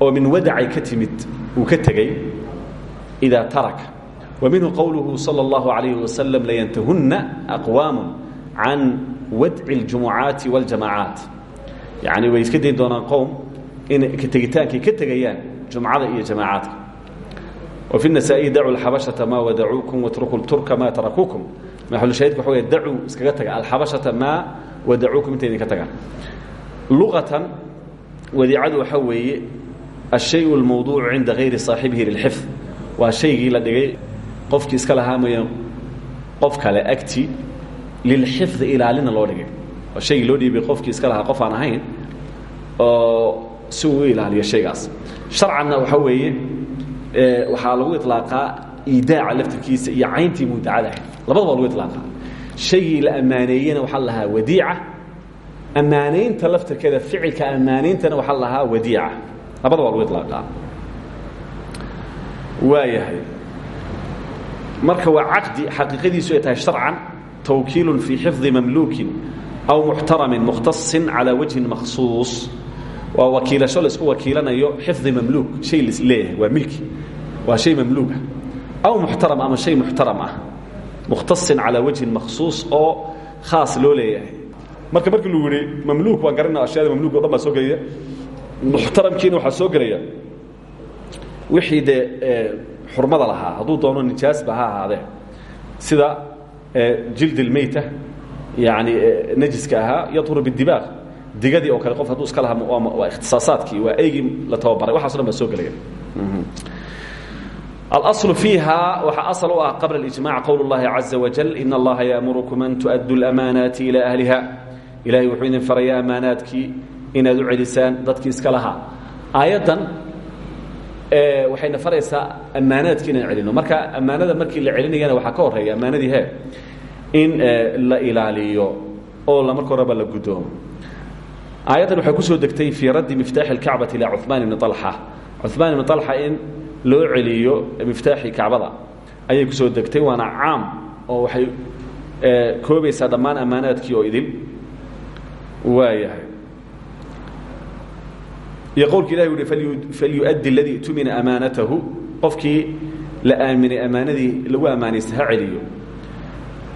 oo min wadacay ka timid uu ka tegey idaa taraka wa minhu qowluhu salى اllahu عalayh wasalam layantahunna aqwaamu can wadci اljumucaati wاljamaacaat yacni way iska dayn doonaan qowm in tegitaankay ka tegayaan jumcada iyo jamaacaadka wa fi nasaa-i dacu alxabashata maa wadacuukum watruku turka maa tarakuukum maxalushaahidka waxa wey dacuu iskaga taga alxabashata maa wadacuukum intay idinka tagaan luqatan wadiicadu waxaa weeye الشhay الmوضوع عinda غayri صaaxibihi للxفظ waa shaygii la dhigay qofkii iska lahaa mooya qof kale agti lilxifظi ilaalina loo dhigay waa shaygii loo dhiibay qofkii iska lahaa qof aan ahayn oo si uu u ilaaliyo shaygaas شharcanna waxaa weeye waxaa lagu iطlaaqaa idaaca laftirkiisa iyo cayntii mudacada ahayd labadaba lagu iطlaaqaa shaygii la ammaaneeyena waxaa lahaa wadiica ammaanaynta laftirkeeda ficilka ammaanayntana waxaa lahaa wadiica labada waa lagu ilaaaa waayahay. Marka waa caqdi xaqiiqadiisu ay tahay sharcan tawkiilun fii xifdi mamluukin aw muxtaramin mukhtasin calaa wajhin makhsuus. Waa wakiilasho la isku wakiilanayo xifdi mamluuk shay lisleeyahay waa milki. Waa shay mamluuka aw muxtaram ama shay muxtaram ah. Mukhtasin calaa wajhin makhsuus oo khaas loo marka markii lagu yihi mamluuk waan garana ashyaada mamluuk dhan soo gelaya muxtaramkiina waxaa soo gelaya wixii dee xurmada lahaa hadduu doono nijaasba ha ahaadee sida jild اlmeyta yani najiska ahaa yadhuru bidibaaq digadii oo kale qof hadduu iska lahaa waa ikhtisaasaadkii waa eygii la tababaray waxaso dhan baa soo gelaya alaslu fiiha waxaa asal u ah qabla اlijmac qowl اllahi caza wajal in allaha yaamurkum an tu'addu اlamaanaati ilى ahliha ilahay wuxuu idin farayaa amaanaadkii inaad u celisaan dadkii iska lahaa. Aayaddan waxayna faraysaa ammaanadaadki inaan celino. Marka ammaanada markii la celinayana waxaa ka horreeya ammaanadii he in la ilaaliyo oo lamarka horeba la gudoomo. Aayaddan waxay ku soo degtay fii raddi miftaaxi اlkacbati ilaa cumaan ibni alxa cumaan ibni alxa in loo celiyo miftaaxii kacbada ayay ku soo degtay waana caam oo waxay koobaysaa dhammaan ammaanadaadkii oo idil waayahay iyo qowlka ilahi uhi falyuؤdi اladii اtumina amaanatahu qofkii la aaminay ammaanadii lagu ammaanaysta ha celiyo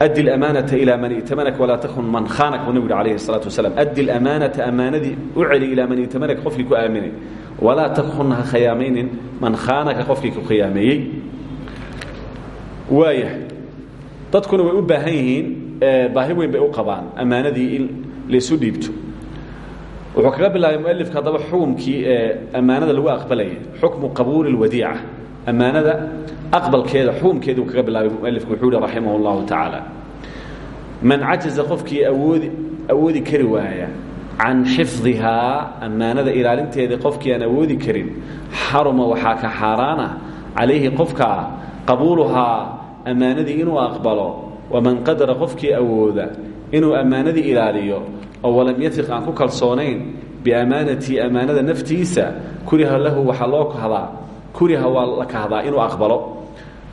أdi الأmaanaةa ilىa man itamanaka walaa takun man khaanak buu nabgu yhi alayhi الsalaaةu wasalaam أdi الأmaanaةa ammaanadii u celi ilaa man itamanaka qofkii ku aaminay walaa takun ha khiyaamaynin man khaanaka qofkii ku khiyaameeyey waayahay dadkuna way u baahan yihiin baahi weyn bay u qabaan ammaanadii in laysu dhiibto wuxuu kaga bilaabay mualifka haddaba xukumkii ee ammaanada lagu aqbalayay xukmu qabuuli اlwadiica ammaanada aqbalkeeda xukumkeeduu kaga bilaabay mualifku wuxuu hi raximah اllahu tacaala man cajaza qofkii awoodi awoodi kari waaya can xifdihaa ammaanada ilaalinteedii qofkii aan awoodi karin xaruma waxaa ka xaaraana calayhi qofkaa qabuuluhaa ammaanadii inuu aqbalo waman qadara qofkii awooda inuu ammaanadii ilaaliyo oo walam yafiq aan ku kalsoonayn biamaanatii ammaanada naftiisa kuriha lahu waxaa loo kahdaa kuriha waa la kahdaa inuu aqbalo.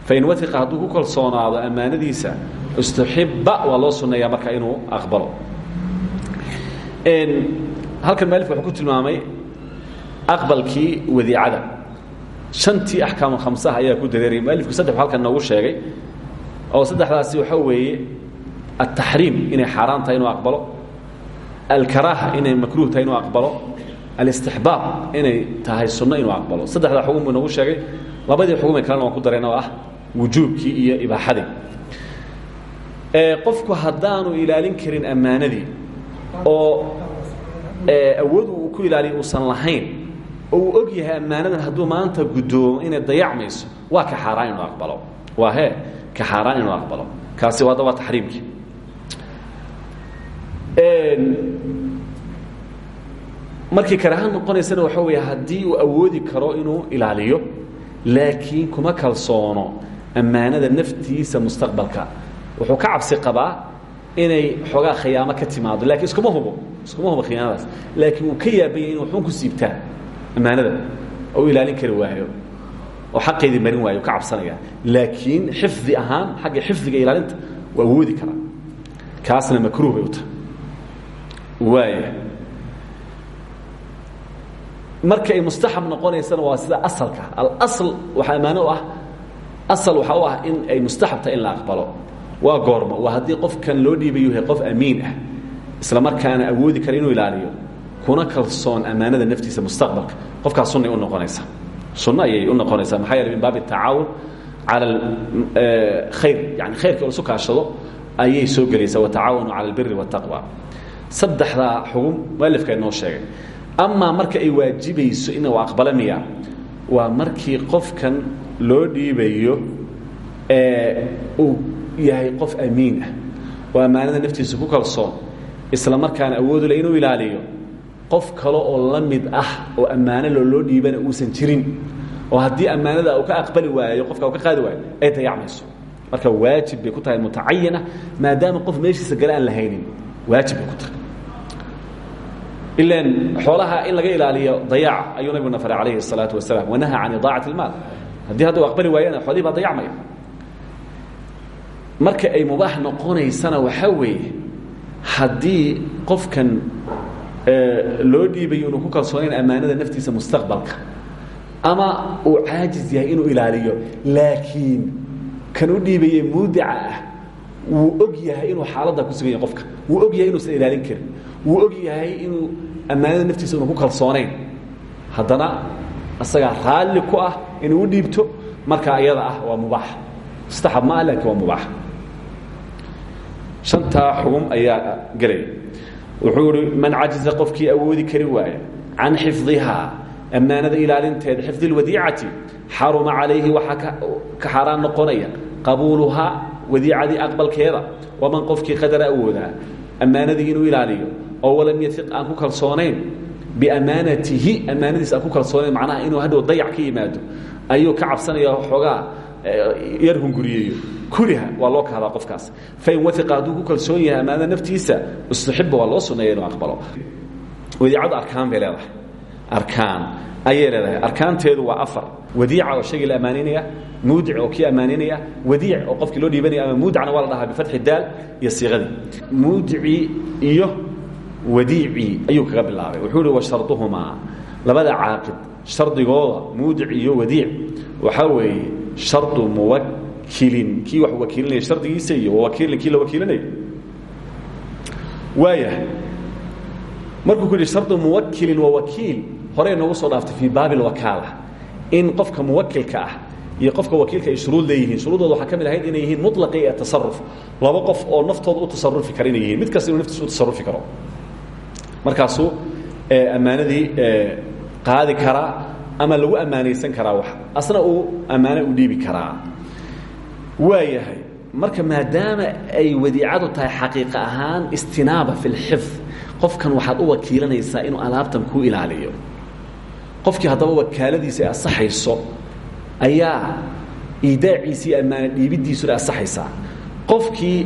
Fain wafiqa hadduu ku kalsoonaado ammaanadiisa istuxiba waa loo sunneeyaa marka inuu aqbalo. Halkan maalifka wuxuu ku tilmaamay aqbalkii wadiicada. Shantii axkaamu khamsaha ayaa ku dareerayay mualifku saddex halkan noogu sheegay. Oo saddexdaasi waxaa weeye altaxriim inay xaaraan tahay inuu aqbalo alkaraaha inay makruuh tahay inuu aqbalo alistixbaab inay tahay sunno inuu aqbalo saddexdaa xugum buu sheegay labadii xugume kalena waan ku dareen oo ah wujuubkii iyo ibaaxadii qofku haddaanu ilaalin karin ammaanadii oo awood uu ku ilaaliya uusan lahayn oo og yahay ammaanadan hadduu maanta guddoomo inay dayacmayso waa ka xaaraan inuu aqbalo waa he ka xaaraan inuu aqbalo kaasi waa daba taxriimkii markii karaaha noqonaysana waxa weeye haddii uu awoodi karo inuu ilaaliyo laakiin kuma kalsoono ammaanada naftiisa mustaqbalka. Wuxuu ka cabsi qabaa inay xoogaa khiyaamo ka timaado lakiin iskuma hubo iskuma hubo khiyaanadaas laakiin uu ka yaabanya inu xun ku siibtaa ammaanada. Oo ilaalin kari waayo oo xaqeydii marin waayo ka cabsanaya. Laakiin xifdi ahaan xagga xifdiga ilaalinta waa awoodi karaa. Kaasna makruuh bay waaya marka ay mustaxab noqonaysana waa sida asalka. Alasl waxaa ammaano u ah asal waxaa u ah in ay mustaxab tahay in la aqbalo. Waa goormo waa haddii qofkan loo dhiibayu yahay qof amiin ah isla markaana awoodi kara inuu ilaaliyo kuna kalsoon ammaanada naftiisa mustaqbalka. Qofkaas sunnay u noqonaysa. Sunno ayay u noqonaysaa maxaa yeele min baabi tacaawun cala khayr yani khayrka isu kaashado ayay soo gelaysaa watacaawanu cala albiri waataqwa saddexdaa xugum mualifka inoo sheegay. Amaa marka ay waajibayso in uu aqbala miya waa markii qofkan loo dhiibayo uu yahay qof amiin ah. Oo ammaanada naftiisa ku kalsoon isla markaana awoodule inuu ilaaliyo. Qof kale oo la mid ah oo ammaano loloo dhiibana uusan jirin oo haddii ammaanada uu ka aqbali waayo qofka uu ka qaadi waayo ay dayacmayso marka waajib ku tahay mutacayana maadaama qof meeshiisa gale aan waajib ku tahay ilan xoolaha in laga ilaaliyo dayaac ayuu nabiguna faray calayhi الsalaatu wasalaam wanaha can idaacati اlmaal haddii hadda u aqbali waayana xoolihii baa dayacmaya marka ay mubaax noqonaysana waxaa weeye haddii qofkan loo dhiibayo inuu ku kalsoonayn ammaanada naftiisa mustaqbalka ama uu caajiz yahay inuu ilaaliyo laakiin kan u dhiibaye muudica ah wuu og yahay inuu xaaladda ku sugan yahay qofka wuu og yahay inuusan ilaalin karin wuu og yahay inuu ammaanada naftiisa unu ku kalsoonayn. Haddana isagaa raalli ku ah inuu dhiibto marka ayada ah waa mubaax. Mustaxab ma ah waa mubaax. Shantaa xugum ayaa gelaya wuxuu man cajiza qofkii awoodi kari waaya can xifdihaa ammaanada ilaalinteeda xifdi اlwadiicati xaruma calayhi waxaa ka xaaraan noqonaya qabuuluhaa wadiicadii aqbalkeeda. Waman qofkii qadara awoodaa ammaanadii inuu ilaaliyo oo walam yaiq aan ku kalsoonayn biammaanatihi ammaanadiis aan ku kalsoonayn macnaha inuu hadhow dayac ka yimaado ayuu ka cabsanaya xoogaa yar hunguriyeeyo kuriha waa loo kahdaa qofkaas. Fain waiqa hadduu ku kalsoon yahay ammaanada naftiisa istuxiba waa loo suneeya inuu aqbalo. Wadiicadu arkaan bay leedahay. Arkaan. Ayay leedahay. Arkaanteedu waa afar. Wadiica oo shaygii la ammaanaynaya muudic oo kii ammaanaynaya wadiic oo qofkii loo dhiibanaya ama muudicna waa la dhahaa bifatxi daal iyo siiqadii muudicii iyo wadiicii ayuu kaga bilaabay. Wuxuu ihi wa sharduhumaa. Labada caaqid shardigooda muudic iyo wadiic waxaa weeye shardu muwakilin kii wax wakiilinaya shardigiisa iyo wawakiilin kii la wakiilinaya waayahay markuu ku yidhi shardu muwakilin wa wakiil horey noogu soo dhaaftay fii baabi lwakaala in qofka muwakilka ah iyo qofka wakiilka ay shuruud leeyihiin. Shuruuddooda waxaa ka mid ahayd inay yihiin muطlaqi ee tasaruf laba qof oo naftooda u tasarufi kara inay yihiin. Mid kasta inuu naftiisa u tasarufi karo markaasuu ammaanadii qaadi karaa ama lagu ammaanaysan karaa wax. Asna uu ammaano u dhiibi karaa. Waayahay marka maadaama ay wadiicadu tahay xaqiiqa ahaan istinaaba fi اlxifd qofkan waxaad u wakiilanaysaa inuu alaabtan kuu ilaaliyo. Qofkii haddaba wakaaladiisa ay asaxayso ayaa iidaaciisa iyo ammaano dhiibiddiisuna asaxaysaa qofkii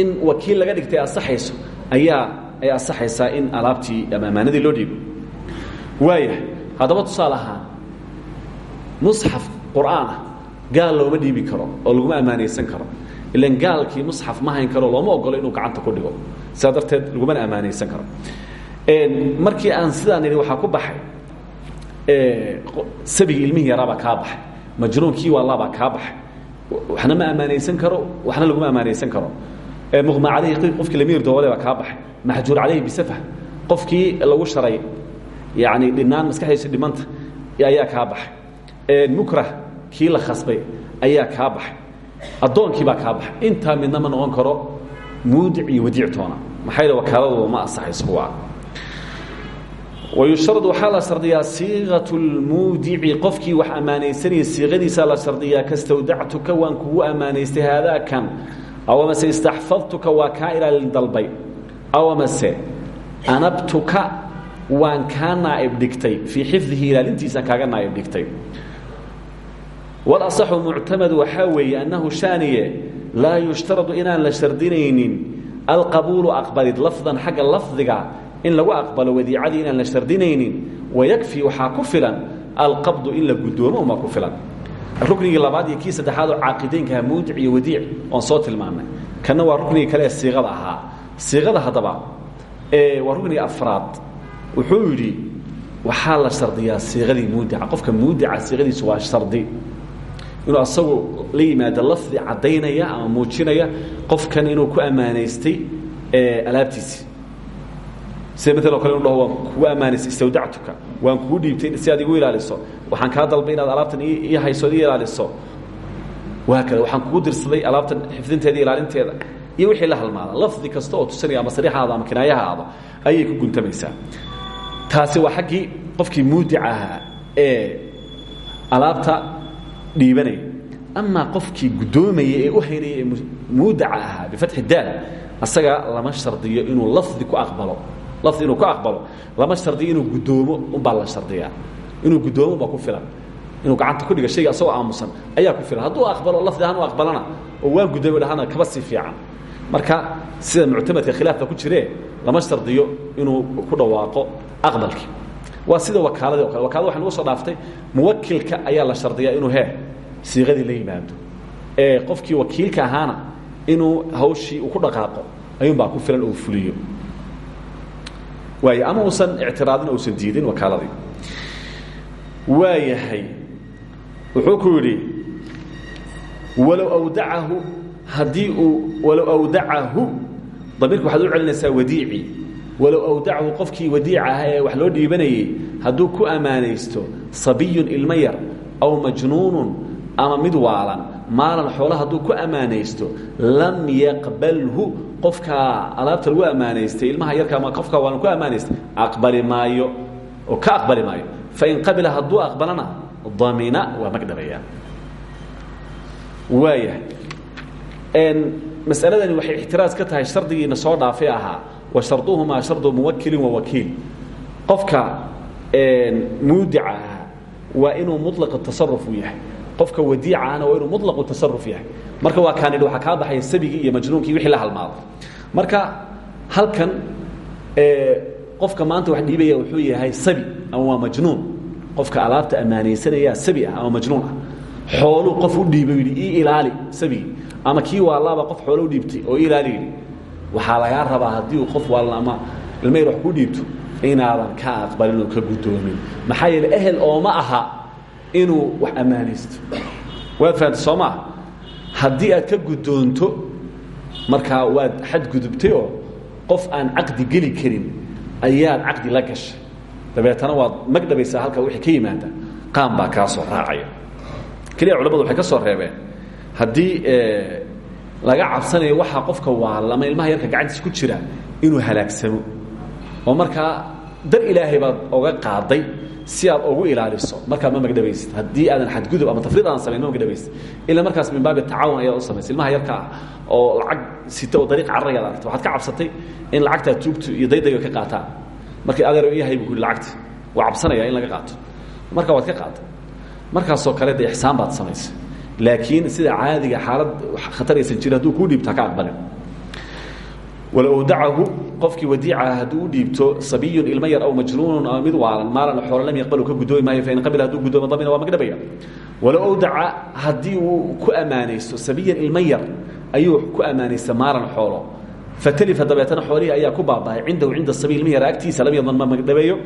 in wakiil laga dhigtay asaxayso ayaa ay asaxaysaa in alaabtii ama ammaanadii loo dhiibo. Waayahay haddaba tusaale ahaan musxaf qur'aan ah gaal looma dhiibi karo oo laguma ammaanaysan karo. Ilan gaalkii musxaf ma hayn karo looma ogolo inuu gacanta ku dhigo. Sidaa darteed lagumana ammaanaysan karo. Markii aan sidaa nidhi waxaa ku baxay sabigii ilmihii yaraabaa kaa baxay majnuunkii waalaabaa kaa baxay. Waxna ma ammaanaysan karo waxna laguma ammaanaysan karo muqma calayhi qofkii lamiir doobale baa kaa baxay. Maxjuur calayhi bisafah qofkii lagu sharay yani dhinaan maskaxdiisa dhimanta ayaa kaa baxay. Mukrah kii la khasbay ayaa kaa baxay. Addoonkii baa kaa baxay. Intaa midna ma noqon karo muudic iyo wadiic toona. Maxaa yidhi wakaaladooda ma asaxayso kuwa wayushrad waxaa la shardiyaa siiqaة اlmuudici qofkii wax ammaanaysanaya siiqadiisaa la shardiyaa kastawdactuka waan kugu ammaanaystay haadaa kan awamase istaxfadtuka waa kaa ilaalin dalbay awamase anabtuka waan kaa naaib dhigtay fii xifdihi ilaalintiisaan kaaga naaib dhigtay walasaxu muctamad waxaa weeye annahu shaaniye laa yushtaradu inaan la shardinaynin alqabuulu aqbalid lafdan xagga lafdiga in lagu aqbalo wadiicadii la shardinaynin wayakfi waxaa ku filan alqabdu in la guddoomo umaa ku filan ruknigii labaad iyo kii saddexaad oo caaqidaynkaha muudic iyo wadiic oon soo tilmaamnay kanna waa ruknigii kale ee siiqada ahaa. Siiqada haddaba waa rukniga afraad. Wuxuu yidhi waxaa la shardiyaa siiqadii muudica. Qofka muudica siiqadiisu waa shardi. Inuu asagu la yimaado lafdi caddaynaya ama muujinaya qofkan inuu ku ammaanaystay alaabtiisi sida maala o kale inu dhaho waan kugu ammaanaystay istawdactuka waan kugu dhiibtay si aad igu ilaaliso. Waxaan kaa dalbay inaad alaabtan ii hayso ii ilaaliso. Waa kale waxaan kugu dirsaday alaabtan xifdinteeda ilaalinteeda. Iyo wixii la halmaada lafdi kasta oo tusinaya ama sariixaada ama kinaayahaada ayay ku guntamaysaa. Taasi waa xaggii qofkii muudic ahaa ee alaabta dhiibanaya amaa qofkii guddoomaya ee u haynaya ee muudaca ahaa bifatxi daal asaga lama shardiyo inuu lafdi ku aqbalo lafdi inuu ku aqbalo lama shardiyo inuu guddoomo unbaa la shardiyaa. Inuu guddoomo baa ku filan. Inuu gacanta ku dhiga shayga asagoo aamusan ayaa ku filan. Hadduu aqbalo lafdi ahaan u aqbalana oo waan guddoomi dhahana kaba sii fiican. Marka sida muctamadka khilaafka ku jiree lama shardiyo inuu ku dhawaaqo aqbalkii waa sida wakaaladii o kale wakaalada waxay nugu soo dhaaftay muwakilka ayaa la shardiyaa inuu he siiqadii la yimaado. Ee qofkii wakiilka ahaana inuu hawshii uu ku dhaqaaqo ayuunbaa ku filan oo fuliyo waay ama uusan ictiraadin uusan diidin wakaaladii. Waayahay wuxuu ku yidhi walow awdacahu haddii uu walow awdacahu damiirka waxaad u celinaysaa wadiici. Walow awdacahu qofkii wax loo dhiibanayey hadduu ku ammaanaysto sabiyun ilmo aw majnuunun ama mid maalan xoolo hadduu ku ammaanaysto lam yaqbalhu qofkaa alaabta lagu ammaanaystay ilmaha yarka ama qofkaa waalan ku ammaanaystay aqbali maayo oo ka aqbali maayo. Fain qabila hadduu aqbalana damina waa magdhabayaa waayahay. Masaladani waxay ixtiraas ka tahay shardigiina soo dhaafay ahaa wa sharduhumaa shardu muwakilin wa wakiil. Qofka muudica ahaa waa inuu mulaqu tasaruf u yahay qofka wadiicahana waa inuu mulaqu tasaruf yahay. Marka waa kaanidhi waxaa kaa baxaya sabigii iyo majnuunkii wixii la halmaaday marka halkan qofka maanta wax dhiibaya wuxuu yahay sabi ama waa majnuun. Qofka alaabta ammaanaysanaya sabi ah ama majnuun ah. Xooluu qof u dhiibay yidhi ii ilaali sabigii ama kii waalaaba qof xoolo u dhiibtay oo ii ilaali yidhi. Waxaa lagaa rabaa haddii uu qof waalan ama ilma yar wax ku dhiibto inaadan ka aqbalin oo ka guddoomin. Maxaa yeele ehel ooma aha inuu wax ammaanaysto. Waad fahamta soo maa haddii aad ka guddoonto markaa waad xadgudubtay oo qof aan caqdi geli karin ayaad caqdi la gashay. Dabeetana waad magdhabaysaa halkaa wixii ka yimaada. Qaan baa kaa soo raacaya. Keliya culamadu waxay ka soo reebeen. Haddii laga cabsanayo waxaa qofka waalama ilmaha yarka gacantiisa ku jira inuu halaagsamo. Oo markaa dar ilaahay baad oga qaaday si aad ugu ilaaliso markaa ma magdhabaysid. Haddii aadan xadgudub ama tafriid aadan samayn ma magdhabaysid. Ila markaas min baabi tacaawun ayaad u samaysay. Ilmaha yarka ah oo lacag sita oo dariiq carraya ad aragta waxaad ka cabsatay in lacagtaa tuugtu iyo daydayga ka qaataan. Markii adeero iyahay buu ku lacagta waa cabsanaya in laga qaato. Marka waad ka qaatay. Markaasoo kale de ixsaan baad samaysay. Laakiin sida caadiga xaalad khataraysan jiri hadduu kuu dhiibto haka aqbalin walow awdacahu qofkii wadiicaha hadduu u dhiibto sabiyun ilmo yar aw majnuunun ama mid waalan maalan xoolo lam yaqbalu ka guddoomi maayo fain qabila hadduu guddoomo damina waa magdhabaya walow awdaca haddii uu ku ammaanaysto sabiyan ilmo yar ayuu ku ammaanaysta maalan xoolo. Fatalifa dabeetana xoolihii ayaa ku baaba'ay cindahu cinda sabi ilmihi yara agtiisa lam yadan ma magdhabeeyo.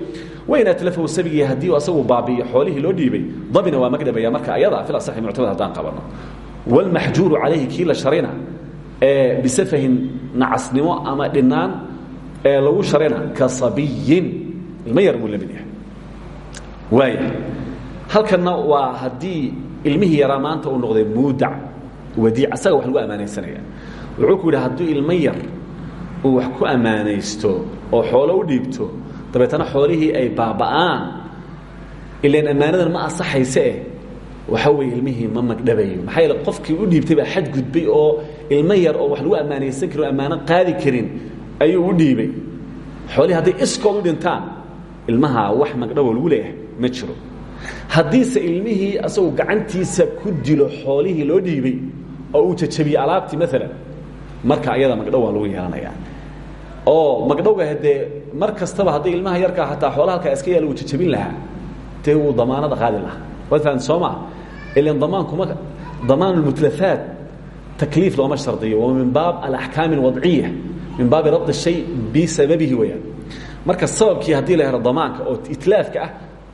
Wain atlafahu sabigii haddii asagu baabi'iyo xoolihii loo dhiibay dabina waa magdhabaya marka ayada fil asaxi muctamad haddaan qabano waalmaxjuuru calayhi kii la sharayna bisafahin nacasnimo ama dhinaan ee lagu sharayna ka sabiyin ilmo yar buu la mid yahay waaya halkanna waa haddii ilmihii yaraa maanta uu noqday muudac wadiic asaga wax lagu ammaanaysanaya wuxuu ku yidhi hadduu ilmo yar uu wax ku ammaanaysto oo xoolo u dhiibto dabeetana xoolihii ay baaba'aan ilan ammaanadan ma asaxayse eh waxa weeye ilmihii ma magdhabayo maxaa yeele qofkii u dhiibtay baa xadgudbay oo ilmo yar oo wax lagu ammaanaysan karin o ammaano qaadi karin ayuu u dhiibay. Xoolihii hadday iskood dhintaan ilmaha wax magdhawo lagu leeyahay ma jiro. Haddiise ilmihii asagoo gacantiisa ku dilo xoolihii loo dhiibay oo uu jajabiye alaabtii maalan marka ayada magdhow lagu yeelanayaa. Oo magdhowga haddee mar kastaba ilmaha yarkaa hataa xoolaha halkaa iska yaalla jajabin lahaa dee wuu damaanada qaadi lahaa. Waad soo maa ilan damaankuma damaan lmutlafaat takliif looma shardiyo waa min baab alaxkaam alwadciya min baabi rabd shay bisababihi weyaan marka sababkii haddii la helo damaanka oo itlaafka ah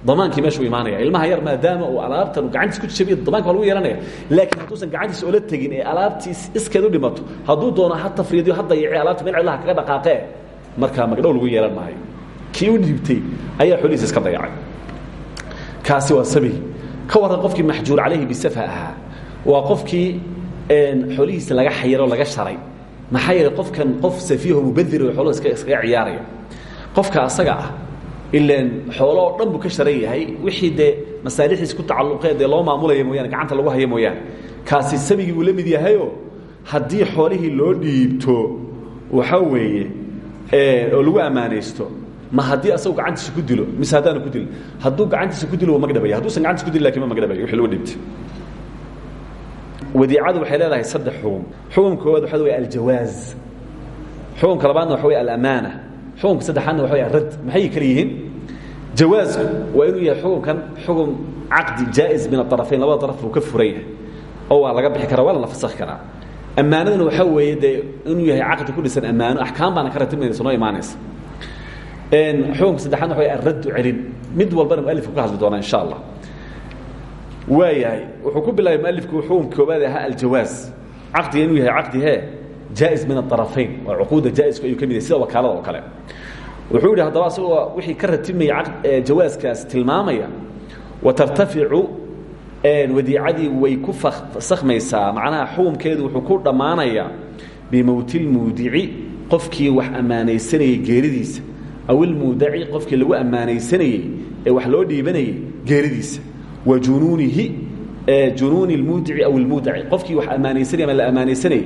damaankii meeshuu imaanaya. Ilmaha yar maadaama uu alaabtan gacantiis ku jabiyo damaanka waa lagu yeelanaya. Laakiin hadduusan gacantiisa oola tegin ee alaabtiis iskeed u dhimato hadduu doono ha tafriidiyo ha dayace alaabta meel cidlaha kaga dhaqaaqee markaa magdhow lagu yeelan maayo. Kii u dhiibtay ayaa xoolihiisa iska dayacay. Kaasi waa sabigi ka warran qofkii maxjuur calayhi bisafa ahaa. Waa qofkii xoolihiisa laga xayiro laga sharay. Maxaa qofkan qof safiiho mubadir oo xoolaha iska iskaga ciyaaraya qofka asaga ah ilaan xoolo oo dhan buu ka sharan yahay wixii dee masaalixiis ku tacalluqee dee loo maamulaya mooyaane gacanta lagu haya mooyaane. Kaasi sabigii wuu la mid yahayoo haddii xoolihii loo dhiibto waxa weeye oo lagu ammaanaysto ma haddii asagu gacantiisa ku dilo mise ku dilin hadduu gacantiisa ku dilo waa magdhabaya hadduusan gacantiisa ku dilin laakiin ma magdhabaya loo dhiibtay wadiicadu waxay leedahay saddex xugum xukum. Koowaad waxa wey aljawaaz. Xukumka labaadna waxa wey alamaana xukumka saddexaadna waxa wey arad maxay kala yihiin? Jawaazku waa inuu yahay xukumkan xukum caqdi jaa'iz min aarafayn labada daraf buu ka furan yahay. Oo waa laga bixi karaa waa lana fasakhi karaa. Ammaanaduna waxaa weeye dee inuu yahay caqdi ku dhisan ammaano axkaam baana ka ratimaysa noo imaanaysa xukumka saddexaadna waxa wey alraddu celin. Mid walbana mualifku ka hadli doonaa insha allah waayahay. Wuxuu ku bilaabay mualifku xukumka koobaad ahaa aljawaaz. Caqdiga inuu yahay caqdi he jaa'iz min aarafayn waa cuquudda jaaisku ayuu ka mid sida wakaalada oo kale. Wuxuu yidhi haddaba asagoo wixii ka ratibmaya jawaaskaas tilmaamaya wa tartaficu wadiicadii way ku sakhmaysaa. Macnaha xukumkeedu wuxuu ku dhammaanayaa bimowtilmuudici qofkii wax ammaanaysanayey geeridiisa. Aw ilmuudaci qofkii lagu ammaanaysanayey ee wax loo dhiibanayay geeridiisa wa junuunihi junuuni اlmuudici aw ilmuudaci qofkii wax ammaanaysanay ama la ammaanaysanayay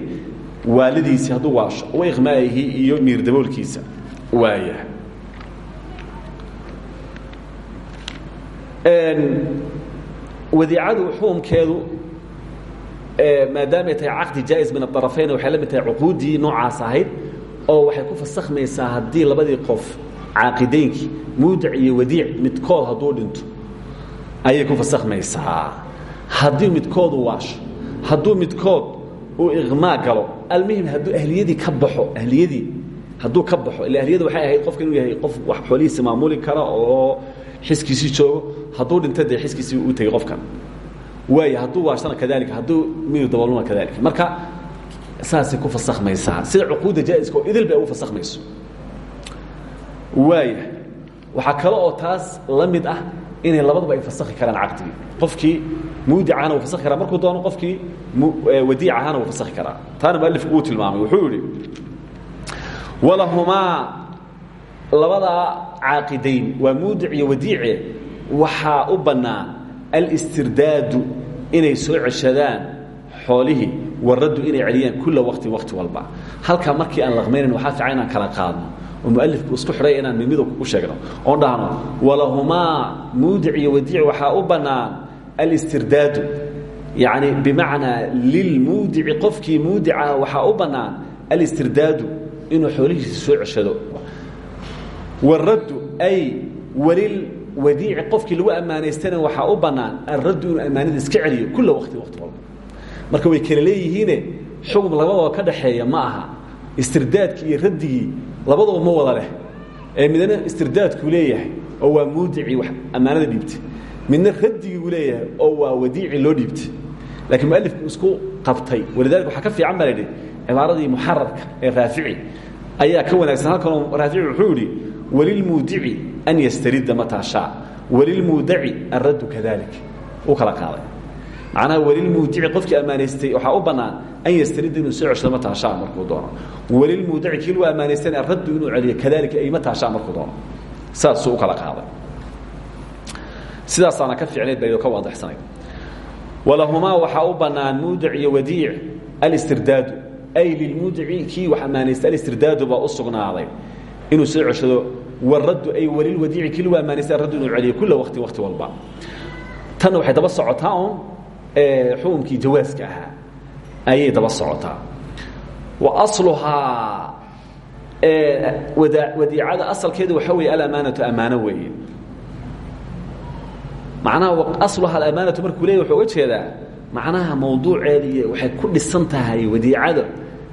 waalidiisii hadduu waasho wa iqmaa'ihi iyo miir daboolkiisa waaya wadiicadu xukumkeedu maadaamay tahay caqdi jaa'iz min aarafayn waxay la mid tahay cuquuddii noocaas ahayd oo waxay ku fasakhmaysaa haddii qof caaqideynkii muudic iyo wadiic midkood hadduu dhinto ayay ku fasakhmaysaa. Haddii midkoodu waasho hadduu midkood uu iqmaa galo almuhim hadduu ahliyadii ka baxo ahliyadii hadduu ka baxo ila ahliyada waxay ahayd qofka inuu yahay qof wax xoolihiisa maamuli kara oo xiskiisii joogo hadduu dhinta dee xiskiisii u tegey qofkan. Waay hadduu waashana kadalika hadduu miyu daboolnuma kadalika marka saasay ku fasakhmaysaa. Sida cuquudda jaa'iska oo idil bay ugu fasakhmayso. Waaya waxaa kale oo taas la mid ah inay labaduba ay fasakhi karaan caqdigii qofkii muudicahana wuu fasakhi karaa markuu doono qofkii wadiic ahaana wuu karaa. Taana mualifku uu tilmaamay wuxuu yidhi walahumaa labadaa caaqidayn waa muudic iyo wadiice waxaa u bannaan alstirdaadu inay soo ceshadaan xoolihii waraddu inay celiyaan kulla waqtin waqti walba. Halkaa markii aan laqmaynayn waxaa fiican kala qaadno oo mualifku isku xidhay inaan midmidu u sheegno. Oon dhahno walahumaa muudic iyo wadiic waxaa u bannaan alstirdaadu yacni bimacnaa lilmuudici qofkii muudicaha waxaa u bannaan alstirdaadu inuu xoolihiisa soo ceshado. Waraddu ay walilwadiici qofkii lagu ammaanaystana waxaa u bannaan alraddu inuu ammaanada iska celiyo kulla waqti waqti walba. Marka way kala leeyihiine xugum labadoo ka dhaxeeya ma aha. Istirdaadkii iyo raddigii labadaba ma wada leh. Ee midna istirdaadkuu leeyahay oo waa muudicii wax ammaanada dhiibtay. Midna raddigii uu leeyahay oo waa wadiicii loo dhiibtay. Laakiin mualifku isku qabtay. Walidalika waxaa ka fiican baa la muxararka ee raafici. Ayaa ka wanaagsan halkanoo raafici wuxuu yidhi walilmuudici an yastaridda mataa shaa. Walilmuudaci alraddu kadalik. U kala qaaday macnaha walilmuudici qofkii ammaanaystay waxaa u bannaan an yastaridda inuu soo ceshado shaa markuu doono. Walilmuudaci kii lagu ammaanaystayna alraddu inuu celiyo kadalika ay shaa markuu doono. Saasuu u kala qaaday. Sidaasaana ka fiicnayd ba ka waadixsanayd walahumaa waxaa u bannaan muudic iyo wadiic alstirdaadu ay lilmuudici kii wax ammaanaystay alstirdaadu baa u sugnaaday inuu soo ceshado waraddu ay walilwadiici kii lagu ammaanaysta raddu inuu celiyo kulla waqti waqti walba. Tanna waxay daba socotaa xukunkii jawaaska ahaa ayay daba socotaa. Wa asluhaa wadiicada asalkeedu waxaa weeye alamaanatu ammaano weeye. Macnaha asluha alamaanatu markuu leey wuxuu uga jeedaa macnaha mawduuceedi waxay ku dhisan tahay wadiicada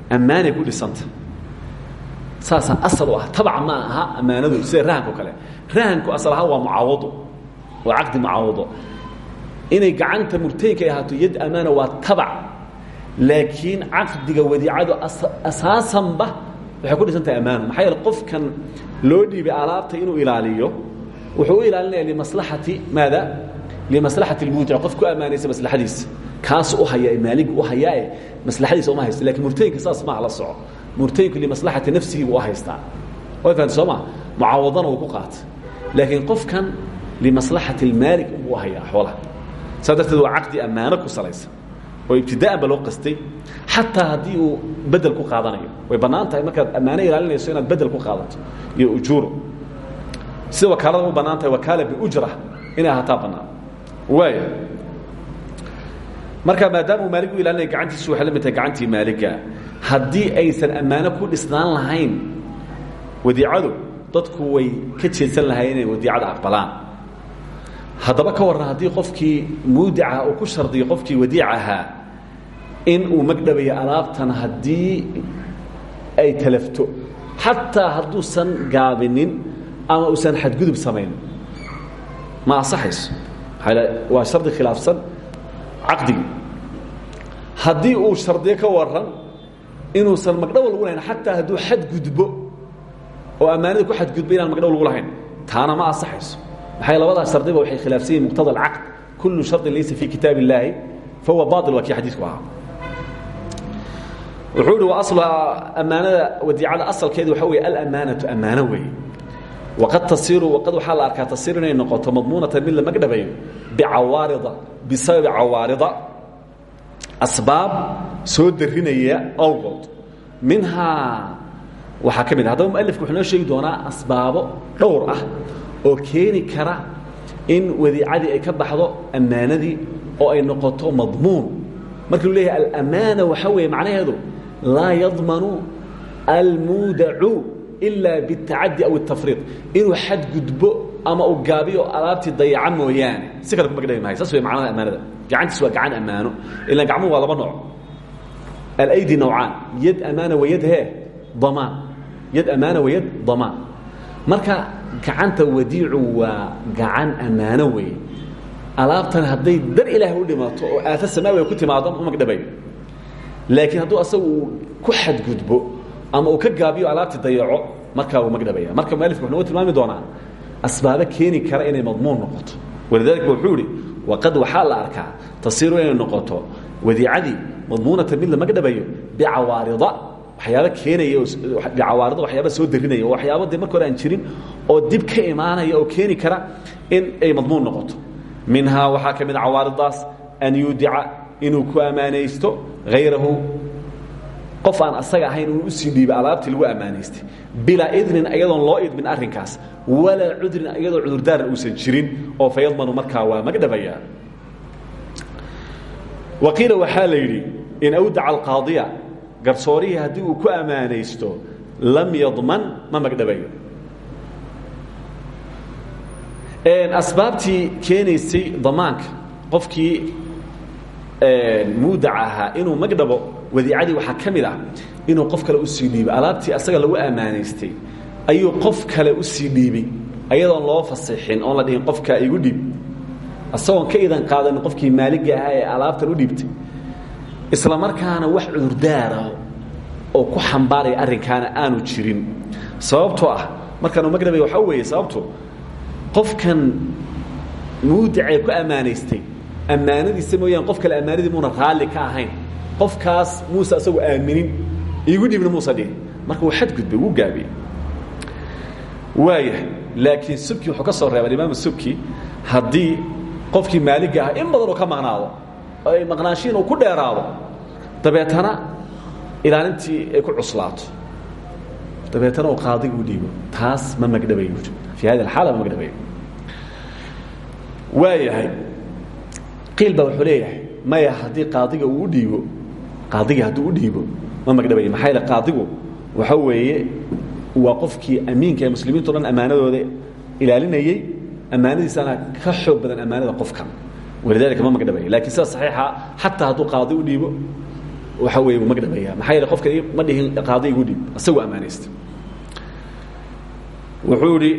ammaanay ku dhisantahay saasaa asal u ah tabac ma aha ammaanadu sida rahanka o kale. Rahanku asal ahaan waa mucaawado waa caqdi mucaawado inay gacanta murtaynka ay ahaato yad amaana waa tabac. Laakiin caqdiga wadiicadu asaasanba waxay ku dhisan tahay ammaano maxaa yeele qofkan loo dhiibay alaabta inuu ilaaliyo wuxuu u ilaalinaya limaslaxati maada? Limaslaxati lmuudic qof ku ammaanaysa maslaxadiisa. Kaas u haya maalig u hayaae maslaxadiisa uma haysta laakiin murtaynka saas maha la soco. Murtaynku limaslaxati nafsigii buu u haystaa. Way fahamta soo ma? Mucaawadana uu ku qaata laakiin qofkan limaslaxati lmaalig buu hayaa xoolaha saa darteed waa caqdi ammaano ku salaysan oo ibtidaan ba loo qastay xataa haddii uu bedel ku qaadanayo. Way bannaan tahay markaad ammaano ilaalinayso inaad bedel ku qaadato iyo ujuuro sida wakaalada u bannaan tahay wakaala biujra inay ahaataa bannaan waaya marka maadaama uu maalig u ilaalinaya gacantiisu waxay la mid tahay gacantii maaliga. Haddii aysan ammaano ku dhisnaan lahayn wadiicadu dadku way ka jeedsan lahayn inay wadiicada aqbalaan haddaba ka warran haddii qofkii muudicaha uu ku shardiyo qofkii wadiic ahaa in uu magdhabayo alaabtan haddii ay talafto xataa hadduusan gaabinin ama uusan xadgudub samayn. Ma asaxayso waa shardi khilaafsan caqdigii. Haddii uu shardiyo ka waran inuusan magdhow lagu lahayn xataa hadduu xadgudbo oo ammaanada ku xadgudbo inaan magdhow lagu lahayn taana ma asaxayso maxay labadaas shardiba waxay khilaafsan yihiin muqtada alcaqd kullu shardin laysa fii kitaab illaahi fahuwa bail waa kii xadiisku ahaa. Wuxuu ihi wa asluha ammaanada wadiicada asalkeedu waxa weeye alamaanatu ammaano weeye. Waqad tasiru waqad waxaa la arkaa tasiir inay noqoto madmuunatan mid la magdhabayo bicawaarida bisababi cawaarida. Asbaab soo darinaya awgood. Minhaa waxaa ka mid a haddaba mualifku wuxuu noo sheegi doonaa asbaabo dhowr ah oo keeni kara in wadiicadii ay ka baxdo ammaanadii oo ay noqoto madmuun. Markii lu leeyahay alammaana waxaa weeye macnaheedu laa yadmanu almuudacu ilaa biاtacadi aw اtafriid inuu xadgudbo ama uu gaabiyo alaabtii dayaca mooyaane. Si kale kuma gadhabi saas wey macnaha ammaanada. Gacantiis waa gacan ammaano ilaan gacmuhu waa laba nooc. Alaydi nawcaan yad ammaana wayad hee damaan. Yad ammaana wayad damaan marka gacanta wadiicu waa gacan ammaano weeye alaabtan hadday dar ilaah u dhimato oo aafo samaawiga ku timaado ma magdhabayo laakiin hadduu asagu uu ku xadgudbo ama uu ka gaabiyo alaabtii dayaco markaa wuu magdhabaya marka mualifku wuxuu noga tilmaami doonaa asbaabo keeni kara inay madmuun noqoto. Walidaalika wuxuu ihi waqad waxaa la arkaa tasiiru inay noqoto wadiicadii madmuunata mid la magdhabayo bicawaarida waxyaaba keenaya bicawaarida waxyaaba soo darinaya oo waxyaaba dee marka hore aan jirin oo dib ka imaanaya oo keeni kara in ay madmuun noqoto. Minhaa waxaa ka mid a cawaaridaas an yuudica inuu ku ammaanaysto hayrahu qof aan asaga ahayn uu u sii dhiiba alaabtii lagu ammaanaystay bilaa idnin iyadoon loo idmin arrinkaas walaa cudrin iyadoo cudurdaaran uusan jirin oo fayadmanu markaa waa magdhabaya waqiila waxaa la yidhi in awdaca alqaadiya garsoorihii haddii uu ku ammaanaysto lam yadman ma magdhabayo asbaabtii keenaysay damaanka qofkii muudac ahaa inuu magdhabo wadiicadii waxaa ka mid ah inuu qof kale u sii dhiibo alaabtii asaga lagu ammaanaystay ayuu qof kale u sii dhiibay ayadoon loo fasixin oon la dhihin qofkaa igu dhiib. Isagoon ka idan qaadanin qofkii maaliga ahaa ee alaabtan u dhiibtay isla markaana wax cudurdaara oo ku xambaaraya arrinkaana aanu jirin. Sababtoo ah markaanu magdhabay waxaa weeye sababto qofkan muudicee ku ammaanaystay ammaanadiisa mooyaan qof kale ammaanadii muuna raalli ka ahayn qofkaas muuse asagoo aaminin iigu dhibna muusa dhihin marka wuu xadgudbay wuu gaabiyey. Waaya laakiin subki wuxuu ka soo reebay imaam subki haddii qofkii maaliga ah in badan oo ka maqnaado oo ay maqnaashiin uu ku dheeraado. Dabeetana ilaalintii ay ku cuslaato. Dabeetana uu qaadiga u dhiibo. Taas ma magdhabayo fii hadi alxaala ma magdhabayo waayahay qiil baa wuxuu leeyahay maya haddii qaadiga uu u dhiibo qaadigii hadduu u dhiibo ma magdhabayo maxaa yaele qaadigu waxa weeye waa qofkii amiinka ee muslimiinto dhan ammaanadooda ilaalinayey ammaanadiisana ka xoog badan ammaanada qofkan walidalika ma magdhabaya laakiin sida saxiixa xataa hadduu qaadi u dhiibo waxa weeye wuu magdhabaya maxaa yeele qofkan ma dhihin qaadi igu dhiib isagoo ammaanaysta. Wuxuu idhi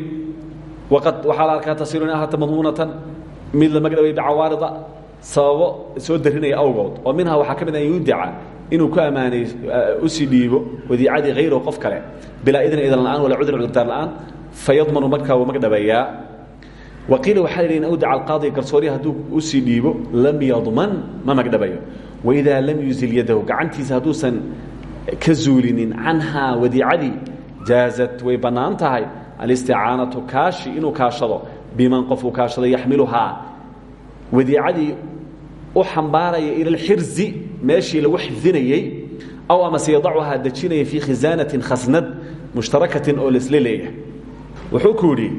waqad waxaa la arkaa tasiiru in ahata madmuunatan mid la magdhabay bicawaarida sababo soo darinaya awgood. Oo minha waxaa ka mid an yudaca inuu ku ammaanay u sii dhiibo wadiicadii hayrahu qof kale. Bilaa idin idan la'aan walaa cudrin cudurdaar la'aan fayadmanu markaa wuu magdhabayaa waqiila waxaa la yidhi in awdaca alqaadiga garsooriya hadduu u sii dhiibo lam yadman ma magdhabayo waidaa lam yuzil yadahu gacantiisa hadduusan ka zuulinin canhaa wadiicadii jaazat way bannaan tahay alisticaanatu kaashi inuu kaashado biman qofuu kaashado yaxmiluhaa wadiicadii u xambaaraya ila alxirzi meeshii lagu xifdinayey aw amase yadacuhaa dejinaya fii khisaanatin khasnad mushtarakatin oo laisla leeyahay wuxuu ku yidhi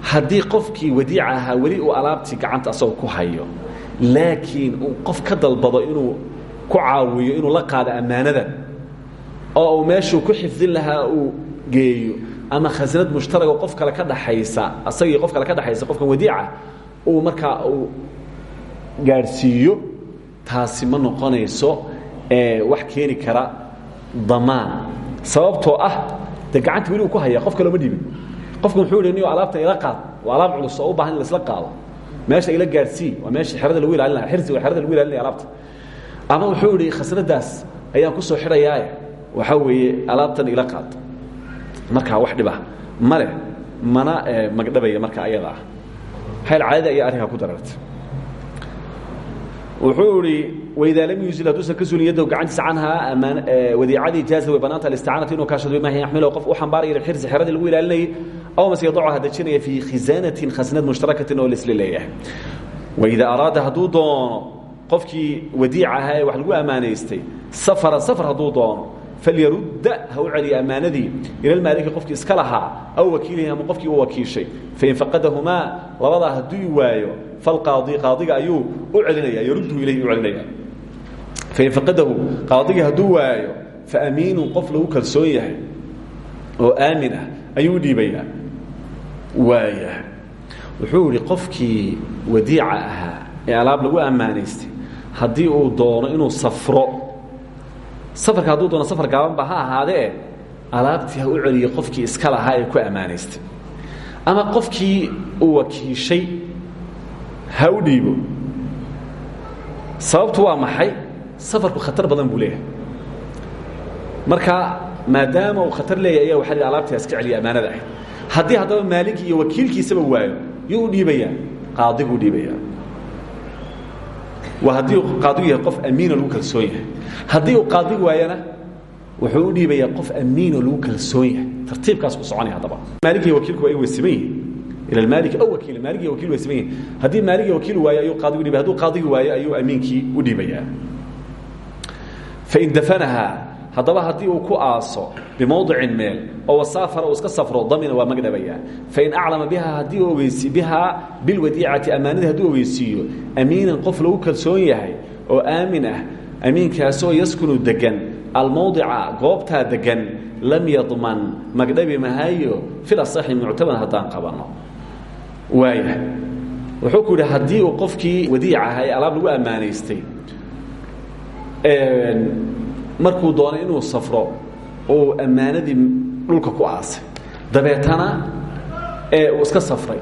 haddii qofkii wadiica ahaa weli uu alaabtii gacanta asagoo ku hayo laakiin uu qof ka dalbado inuu ku caawiyo inuu la qaado ammaanada oo uu meeshuu ku xifdin lahaa uu geeyo ama khasnad mushtarago qof kale ka dhaxaysa asagii qof kale ka dhexaysa qofkan wadiica uu markaa uu gaadhsiiyo taasi ma noqonayso wax keeni kara damaan. Sababtoo ah de gacanta weli uu ku haya qof kaloo ma dhibin qofku muxuu yidhi niyo alaabtan ila qaad. Waa alaab culus oo u baahan in laisla qaado. Meesha ila gaadhsii waa meesha xerada lagu ilaalin laha xirsiga xerada lagu ilaalinaya alaabta. Ama wuxuu yidhi khasnadaas ayaan ku soo xidhayaaye. Waxaa weeye alaabtan ila qaad. Markaa wax dhibah ma leh mana magdhabaya marka ayada ah. Hayl caadada ayaa arrinkaa ku darartay wuxuu idhi waidaa lam yusil hadduusan ka sulin yaddahu gacantiisa canhaa amaan wadiicadii jaaza way bannaanta alisticaanati inuu kaashado bimaa yaxmilahu qof u xambaaraya lilxirsi xeradii lagu ilaalinayay mase yadacuha dejinaya fii khisaanatin khasnad mushtarakatin oo laisla leeyahay waidaa araada hadduu doono qofkii wadiica ahaa ee wax lagu ammaanaystay safaran safar hadduu doono falyarudda ha u celiya ammaanadii ila lmaaliki qofkii iska lahaa aw wakiilihi ama qofkii u wakiishay fain faqadahumaa labadaa hadduu waayo falqaadi qaadiga ayuu u celinaya yaruddu ilayhi u celinaya fain faqadahu qaadigii hadduu waayo faamiinu qof lagu kalsoon yahay oo aamin ah ayuu u dhiibayaa waaya wuxuu idhi qofkii wadiica ahaa ee alaab lagu ammaanaystay haddii uu doono inuu safro safarka hadduu doono safar gaabanba ha ahaadee alaabtii ha u celiyo qofkii iska lahaa ee ku ammaanaystay ama qofkii uu wakiishay ha u dhiibo. Waa maxay? Safarku khatar badan buu leeyahay. Marka maadaama uu khatar leeyahay ayaa waxa la alaabtii iska celiya ammaanada ahayd haddii haddaba maaligii iyo wakiilkiisaba waayo yuu u dhiibayaa qaadigu u dhiibayaa waa haddii uu qaadigu yahay qof amiino lagu kalsoon yahay. Haddii uu qaadigu waayana wuxuu u dhiibayaa qof amiino lagu kalsoon yahay. Tartiibkaas ku soconaya haddaba. Maaligii wakiilku ay weysiman yihiin. Ila almaalik aw wakiil maalig iyo wakiil weysiman yihiin. Haddii maalig iyo wakiil waayo ayuu qaadigu dhiibaya. Hadduu qaadigu waayo ayuu amiinkii u dhiibayaa fain dafanahaa haddaba haddii uu ku aaso bimowdicin meel oo wasaafara uu iska safro damina waa magdhabayaa fain aclama biha haddii ogeysi bihaa bilwadiicati ammaanadii hadduu ogeysiiyo amiinan qof lagu kalsoon yahay oo aamin ah amiinkaasoo yaskunu degan almowdica goobtaa degan lam yadman magdhabi mahayo fil asaxi muctaman haddaan qabanno waaya wuxuu ku yidhi haddii uu qofkii wadiic ahaa ee alaab lagu ammaanaystay markuu doonay inuu safro uu ammaanadii dhulka ku aasay. Dabeetana ee uu iska safray.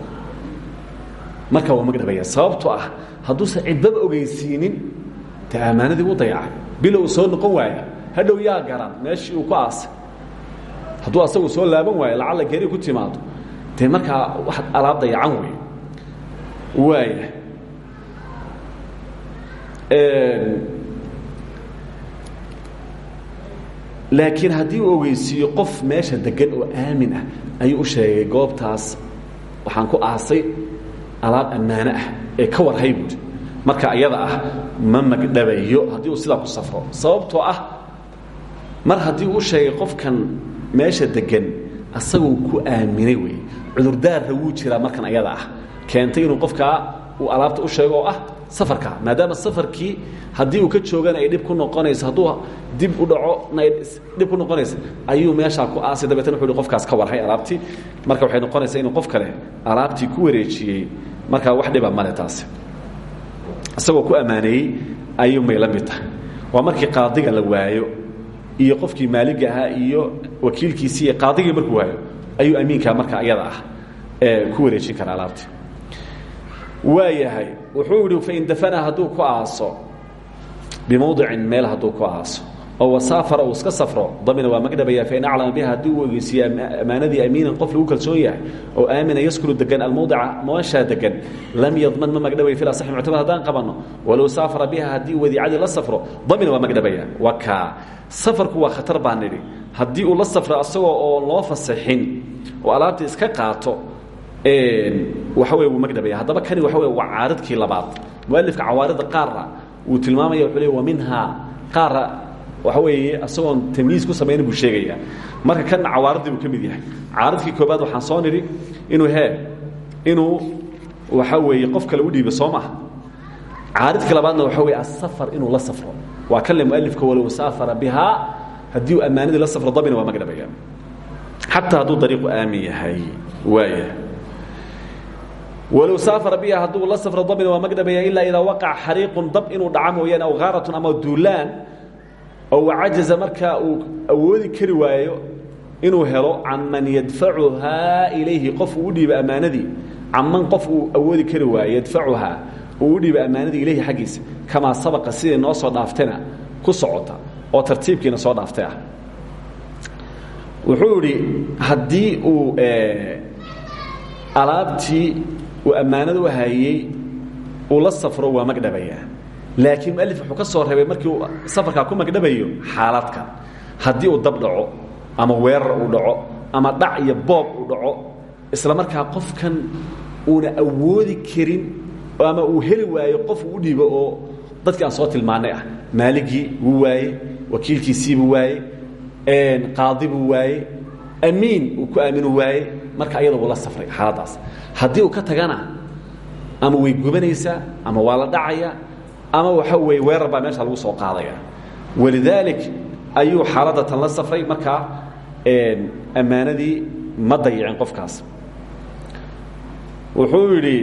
Markaa waa magdhabaya sababtoo ah hadduusan cidbaba ogeysiinin dee ammaanadii u dayacay. Bilow soo noqon waaya hadhow yaa garan meeshii uu ku aasay. Hadduu asagu soo laaban waayo lacalla geri ku timaado. Dee markaa wax alaab dayacan wey waaya laakiin haddii uu ogeysiiyo qof meesha degan oo aamin ah ayuu u sheegay goobtaas waxaan ku aasay alaab ammaano ah ee ka warhay buuri marka iyada ah ma magdhabayo haddii uu sidaa ku safro. Sababtoo ah mar haddii uu sheegay qofkan meesha degan asagoo ku aaminay wey cudurdaarra wuu jiraa markan ayada ah. Keentay inuu qofkaa uu alaabta u sheego oo ah safarka maadaama safarkii haddii uu ka joogana ay dhib ku noqonayso hadduu dib u dhacona ay dhib ku noqonaysa ayuu meeshaa ku aasay dabeetna wuxu hi qofkaas ka warhay alaabtii. Marka waxay noqonaysaa inuu qof kale alaabtii ku wareejiyey. Markaa wax dhiba male taasi. Isagoo ku ammaaneeyey ayuu may la mid tahay. Waa markii qaadiga la waayo iyo qofkii maaliga ahaa iyo wakiilkiisii iyo qaadigii markuu waayo ayuu amiinkaa marka ayada ah ee ku wareejin kara alaabtii waayahay. Wuxuu idhi fain dafana hadduu ku aaso bimawdicin meel hadduu ku aaso oo wasaafara uu iska safro damina waa magdhabaya fain aclama biha haddii uu ogeysiiye ammaanadii amiinan qof lagu kalsoon yahay oo aamina yaskunu degan almawdica mooshaa degan lam yadman ma magdhabaya fil asaxi muctamad haddaan qabanno walow saafara biha haddii wadiicadii la safro damina waa magdhabaya waa kaa. Safarku waa khatar baan nidhi. Haddii uu la safro asagoo oo loo fasaxin oo alaabta iska qaato waxa wey wuu magdhabaya haddaba kani waxa wey waa caaridkii labaad. Mualifka cawaarida qaara wuu tilmaamaya wuxuu le wa minhaa? Qaara waxa weeye asagoon tamyiis ku samayna buu sheegayaa. Marka kanna cawaaridii buu ka mid yahay. Caaridkii koobaad waxaan soo nidhi inuu hee inuu waxa weeye qof kale u dhiibo soo maha. Caaridka labaadna waxa wey asafar inuu la safro. Waa kan le mualifka walow saafara bihaa. Haddii uu ammaanadii la safro damina waa magdhabaya xataa hadduu dariiqu aamin yahay waaya walow saafara biha hadduu la safro damina waa magdhabaya ilaa idaa waqaca xariiqun dab inuu dhaca mooyaane aw khaaratun ama duulaan oo wacajaza markaa uu awoodi kari waayo inuu helo can man yadfacuhaa ilayhi qof uu u dhiiba ammaanadii canman qof uu awoodi kari waayo yadfacuhaa uu u dhiiba ammaanadii ilayhi xaggiisa kamaa sabaqa siday noo soo dhaaftena ku socota oo tartiibkiina soo dhaaftay ah uu ammaanada u hayey uu la safro waa magdhabayaa laakiin mualif wuxuu ka soo reebay markii uu safarkaa ku magdhabayo xaaladkan haddii uu dab dhaco ama weerar uu dhaco ama dhac iyo boob uu dhaco isla markaa qofkan uuna awoodi karin ama uu heli waayo qof uu u dhiibo oo dadkii aan soo tilmaannay ah. Maaligii wuu waayey wakiilkiisiibuu waayey qaadi buu waayey amiin uu ku aaminu waayey marka ayada uu la safray xaaladdaas haddii uu ka tagana ama way gubanaysaa ama waa la dhacaya ama waxa weeye weerar baa meesha lagu soo qaadaya. Walidaalik ayuu xaaladda tan la safray markaa ammaanadii ma dayicin qofkaas. Wuxuu yidhi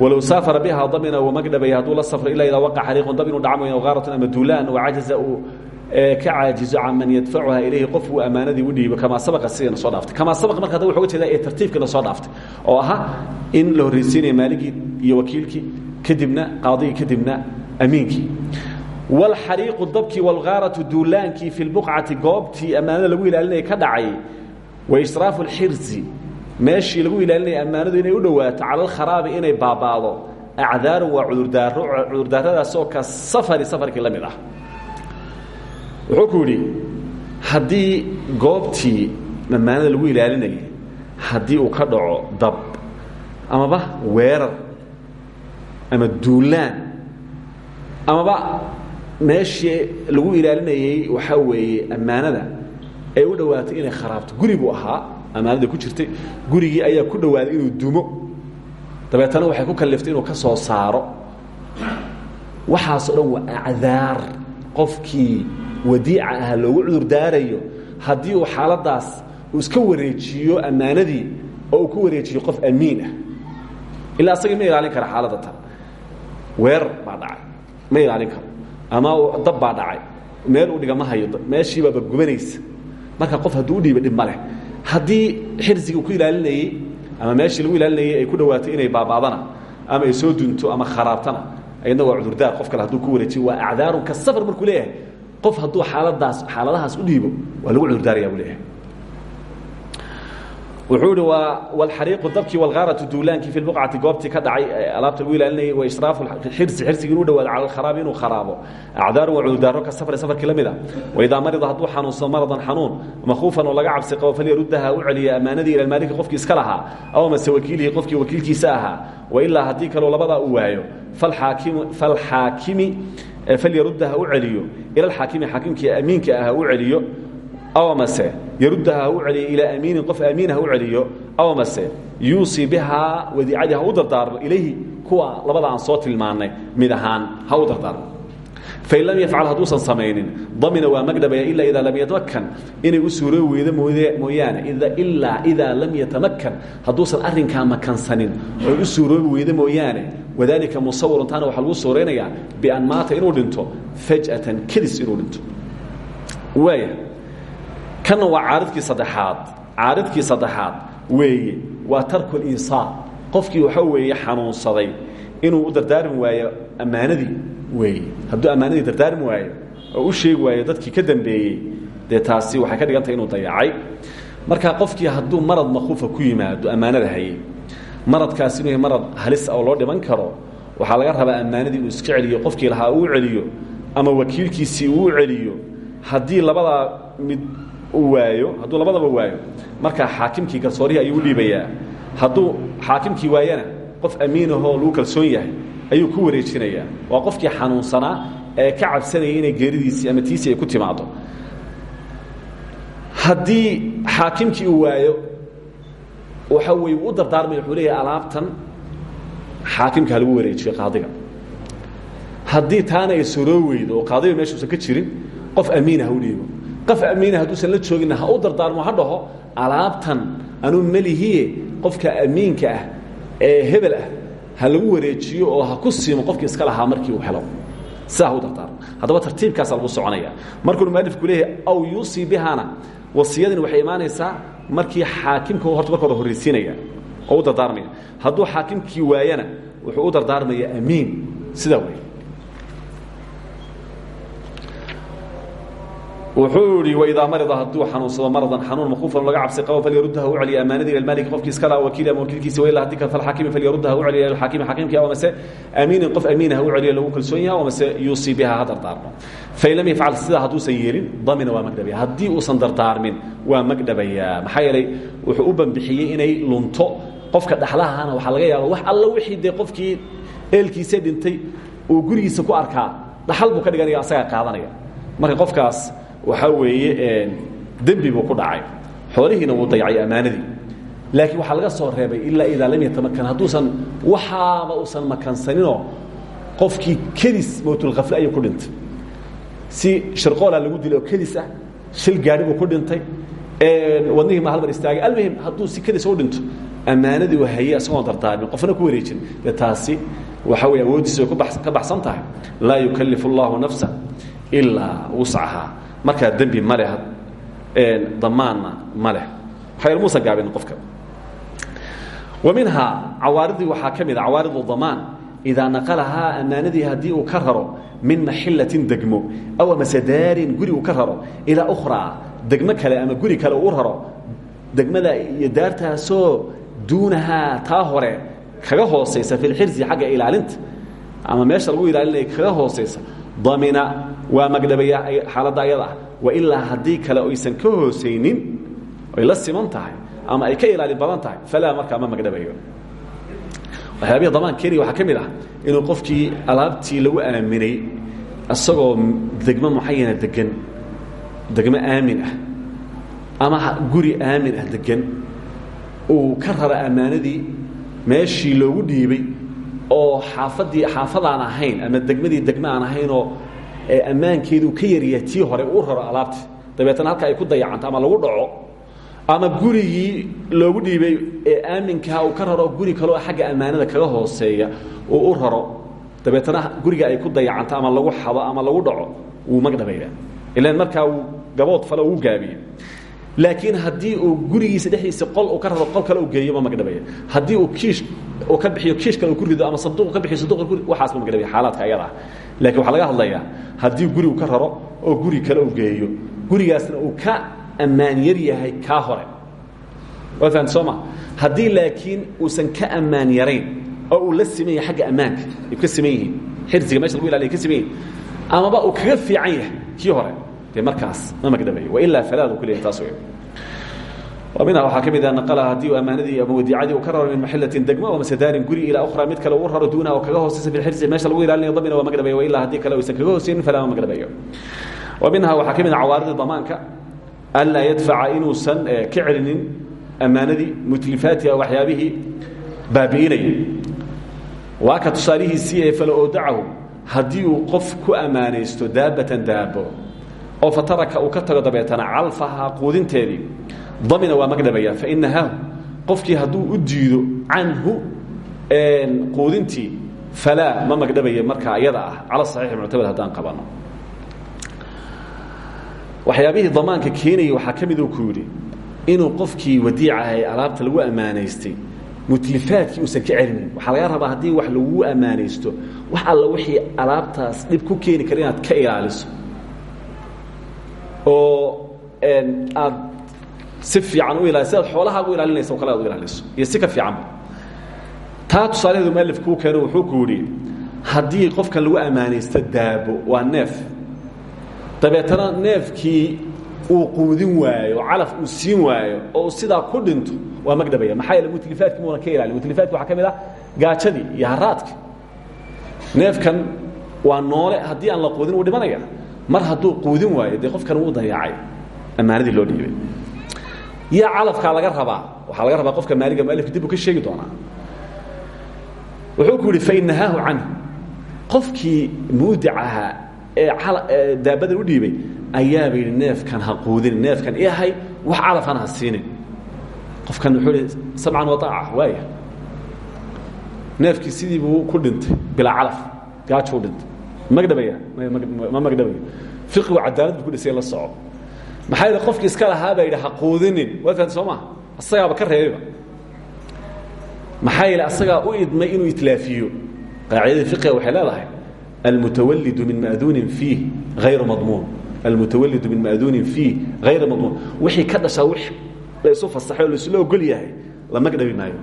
walow saafara biha damina wamagdhabaya hadduu la safro ilaa idaa waqa xariiqun dab inuu dhaca mooyan gaaratun ama duulaan wacajaza uu ka caajizo can man yadfacuha ilayhi qofuu ammaanadii u dhiibo kamaa sabaa sidayna soo dhaaftay. Kamaa sabaq marka hadda wuxu uga jeedaa ee tartiibkii la soo dhaaftay oo ahaa in la horraysiinaya maaligii iyo wakiilkii kadibna qaadigii kadibna amiinkii. Walxariiqu dabkii walgaaratu duulaankii fi lbuqcati goobtii ammaanada lagu ilaalinaya ka dhacay. Wa israafu alxirsi meeshii lagu ilaalinaya ammaanadu inay u dhowaato cala alkharaabi inay baabaado. Acdaarun waa cudurdaaro cudurdaaradaasoo ka safari safarkii la mid ah wuxuu ku yidhi haddii goobtii ammaanada lagu ilaalinayay haddii uu ka dhaco dab amaba weerar ama duulaan amaba meeshii lagu ilaalinayey waxaa weeye ammaanada ay u dhowaatay inay kharaabto. Guri buu ahaa ammaanada ku jirtay. Gurigii ayaa ku dhowaaday inuu dumo dabeetana waxay ku kaliftay inuu ka soo saaro. Waxaasoo dhan waa acdaar. Qofkii wadiica ah loogu cudur daarayo haddii uu xaaladaas iska wareejiyo ammaanadii oo ku wareejiyo qof amiin ah. Ilaa asagii ma ilaalin kara xaaladda tan. Weerar baa dhacay. Ma ilaalin ama dab baa meel uu dhiga ma hayo. Meeshiibaaba gubanaysa. Marka qof hadduu u dhiiba dhib ma leh. Haddii ku ilaalinayey ama meeshii lagu ilaalinayey ay ku dhawaatay inay baabaadana ama ay soo dunto ama kharaabtana ayadna waa cudurdaar. Qof kale hadduu ku wareejiyo waa acdaarun ka safar markuu leeyahay qof hadduu xaaladaas xaaladahaas u dhiibo waa lagu cudurdaaraya buu leeyahay. Wuxuu ihi waa wlxariiqu dabkii wlghaaratu duulaankii fi lbuqcati goobtii ka dhacay alaabta lagu ilaalinayay wa israafu xirsi xirsigii inuu dhawaado cala alkharaabi inuu kharaabo. Acdaaru waa cudurdaaro ka safri safarkii la mid a waidaa marida hadduu xanuunsado maradan xanuun makhuufan oo laga cabsi qabo falyaruddaha u celiya ammaanadii ila maaliki qofkii iska lahaa aw mase wakiilihi qofkii wakiilkiisa ahaa. Wailaa haddii kaloo labadaa uu waayo falxaakimi falyaruddaha u celiyo ila alxaakimi xaakimkii amiinka aha u celiyo aw mase yaruddaha ha u celiyo ilaa amiinin qof aamiin ha u celiyo aw mase yuusii bihaa wadiicadii ha u dardaarmo ilayhi kuwa labada aan soo tilmaannay mid ahaan ha u dardaarmo. Fain lam yafcal hadduusan samaynin damina waa magdhabaya ilaa idaa lam yatamakan inay u suuroobi weydo mooyaane ilaa idaa lam yatamakan hadduusan arrinkaa makansanin oy u suuroobi weydo mooyaane wadaalika musawirun taana waxaa lagu suuraynayaa bian maata inuu dhinto faj'atan kedis inuu dhinto. Waaya kanna waa caaridkii saddexaad. Caaridkii saddexaad weeye waa tarku liisaar qofkii waxa weeye xanuunsaday inuu u dardaarmi waayo ammaanadii weeye hadduu ammaanadii dardaarmi waayo oo u sheegi waayo dadkii ka dambeeyey dee taasi waxay ka dhigantahay inuu dayacay. Marka qofkii hadduu marad makuufa ku yimaado ammaanada hayey maradkaasi inuu marad halis oo loo dhiman karo waxaa laga rabaa ammaanadii inuu iska celiyo qofkii lahaa uu celiyo ama wakiilkiisii uu celiyo. Haddii labadaa mid uu waayo hadduu labadaba waayo markaa xaakimkii garsoorihii ayuu u dhiibayaa. Hadduu xaakimkii waayana qof amiinahoo lagu kalsoon yahay ayuu ku wareejinayaa. Waa qofkii xanuunsanaa ee ka cabsanayay inay geeridiisii ama tiisii ay ku timaado haddii xaakimkii uu waayo waxa weye u dardaarmaya wuxuu alaabtan xaakimka lagu wareejiyo qaadiga. Haddii taana ay soroo weydo qaadiga meeshuusan ka jirin qof amiina ha u dhiibo. Qof amiina hadduusan la jooginna ha u dardaarmo ha dhaho alaabtan anuu melihiye qofka amiinka ah ee hebel ah ha lagu wareejiyo oo ha ku siimo qofkii iska lahaa markii uu helo. Sidaa ha u dardaarmo. Haddaba lagu soconaya. Markuu mualifku leeyahay aw yuusii bihana wasiyadani waxay imaanaysaa markii xaakimka horta marka hore oo u dardaarmaya. Hadduu xaakimkii waayana wuxuu u dardaarmaya amiin. Sidaa wey wuxuu ihi waidaa marida hadduu xanuunsado maradan xanuun makuufan laga cabsi qabo falyaruddaha u celiya amaanadii ila maaliki qofkii iska laha wakiili ama wakiilkiisi wailaa haddii kale falxaakimi falyaruddaha u celiya ila xaakimi xaakimkii ama mase amiinin qof amiinaha u celiya lagu kalsoon yaha mase yuusii biha ha dardaarmo fain lam yafcal sidaa hadduusan yeelin damina waa magdhabaya haddii uusan dardaarmin waa magdhabayaa maxaa yeelay wuxuu u banbixiyey inay lunto. Qofka dhaxlahana waxaa laga yaaba wax alla wixii dee qofkii eelkiisa dhintay uu gurigiisa ku arkaa. Dhaxal buu ka dhiganaya asagaa qaadanaya. Marka qofkaas waxaa weeye dembi buu ku dhacay. Xoolihiina wuu dayacay ammaanadii. Laakiin waxaa laga soo reebay ilaa idaa lam yatamakan hadduusan waxaaba uusan makansaninoo qofkii kedis mowtulkhafle ayuu ku dhintay. Si shirqoolaa lagu dilay oo kedis ah shil gaadhi buu ku dhintay. Wadnihii ma halmar istaagay. Almuhim hadduu si kedis u dhinto ammaanadii uu hayey isagoon dardaarmin qofna ku wareejin. Dee taasi waxa weye awooddiisa way ka baxsan tahay. Laa yukallifu allahu nafsa ilaa wuscahaa markaa dembi ma leh damaanna ma leh. Waxayr muusan gaabin qofka. Wa minhaa cawaaridii waxaa ka mid a cawaaridu damaan idaa naqalahaa ammaanadii haddii uu ka raro min maxilatin degmo aw amase daarin guri uu ka raro ilaa ukhraa degmo kale ama guri kale uu raro degmada iyo daartaasoo duunahaa taa hore kaga hoosaysa fi lxirsi xagga ilaalinta ama meesha lagu ilaalinaya kaga hoosaysa damina waa magdhabaya xaaladda ayada ah. Wailaa haddii kale oysan ka hoosaynin ay la siman tahay ama ay ka ilaali badan tahay falaa markaa ma magdhabayo waxyaabihi damaan kenya waxaa ka ah inuu qofkii alaabtii lagu aaminay isagoo degmo muxayana degan degmo aamin ah ama guri aamin ah degan uu ka rara ammaanadii meeshii loogu dhiibay oo xaafadii xaafadaan ahayn ama degmadii degmo aan ahaynoo ammaankeedu ka yaryahay tii hore uu raro alaabti dabeetna halka ay ku dayacanto ama lagu dhaco ama gurigii loogu dhiibay ee aaminkaa uu ka raro guri kaleo xagga ammaanada kaga hooseeya uu u raro. Dabeetna guriga ay ku dayacanto ama lagu xado ama lagu dhaco wuu magdhabayna ilan markaa uu gabood fale uu gaabiye laakiin haddii uu gurigiisa dhexdiisa qol uu ka raro qol kale u geeyo ma magdhabaya haddii uu kiish uu ka bixiyo kiish kale uu ku rido ama sanduuq ka bixiyo sanduuqa guri waxaas ma magdhabaya xaalaadka ayada laakiin waxaa laga hadlayaa haddii guri uu ka raro oo guri kale uu geeyo gurigaasna uu ka ammaan yar yahay kaa hore. Waa fahamti soo ma? Haddii laakiin uusan ka ammaan yarayn oo uu la siman yahay xagga ammaanka ay ka siman yihiin xirsiga meesha lagu ilaliya ka siman yihiin amaba uu kaga fiican yahay kii hore dee markaas ma magdhabayo wailaa falaadu ku leeyahay taas wey minha waxaa ka mid a naqala haddii uu ammaanadii ama wadiicadii uu ka raro min maxilatin degmo oo masedaarin guri ilaa ukhra mid kale uu raro duunaha oo kaga hoosaysa fi lxirsi meesha lagu ilaalinayo damina waa magdhabayo wailaa haddii kale uysan kaga hoosaynin falaa ma magdhabayo wa minha waxaa ka mid a cawaaridii damaanka anlaa yadfaca inuusan ka celinin ammaanadii mutlifaatiha waxyaabihii baabi'inaya waa ka tusaalihiisii ee fala oodacahu haddii uu qof ku ammaanaysto daabatan daabo oo fataraka uu ka tago dabeetana calfaha quudinteedii damina waa magdhabaya fainahaahu qofkii hadduu u diido canhu quudintii falaa ma magdhabaya markaa iyada ah. Cala saxiixi muctamad haddaan qabano. Waxyaabihii damaanka keenayay waxaa ka miduu ku yidhi inuu qofkii wadiicahay alaabta lagu ammaanaystay mutlifaadkii uusan ka celinin waxaa laga rabaa haddii wax lagu ammaanaysto wax alla wixii alaabtaas dhib ku keeni kara inaad ka ilaaliso. Oo aad si fiican u ilaali sidaad xoolahaaga u ilaalinaysa o kale aad u ilaaliso. Iyo si ka fiicanba taa tusaalaheedu mualif kuu keeno wuxuu ku yidhi haddii qofkan lagu ammaanaysto daabo waa neef. Dabeetana neefkii uu quudin waayo calaf uu siin waayo oo sidaa ku dhinto waa magdhabaya maxaa yeele mutlifaadki muuna ka ilaalin? Mutlifaadki waxaa ka mid ah gaajadii iyo haraadka neefkan waa noole haddii aan la quudin wuu dhimanaya. Mar hadduu quudin waayo dee qofkan wuu dayaacay ammaanadii loo dhiibay yaa calafkaa laga rabaa? Waxaa laga rabaa qofka maaliga mualifka dib uu ka sheegi doonaa. Wuxuu ku yidhi fainahaahu canhu. Qofkii muudic ahaa ee daabadan u dhiibay ayaaba yidhi neefkan ha quudinin neefkan i ahay wax calafana ha siinin. Qofkan wuxuu ihi samcan waaaca waaya neefkii sidii buu ku dhintay bilaa calaf gaajuu dhintay. Magdhabaya ma magdhabayo fiqigu cadaalad bu ku dhisay la soco maxaa yidhi qofkii iska lahaa baa yidhi ha quudinin. Waad fahamta soo maa asagaaba ka reebayba maxaa yeele asagaa u idmay inuu itlaafiyo. Qaacidadii fiqiga waxay leedahay almutawalidu min maaduunin fiih hayru madmuun almutawalidu min maaduunin fiih hayra madmuun wixii ka dhashaa wix la isu fasaxay oo laisula ogol yahay la magdhabi maayo.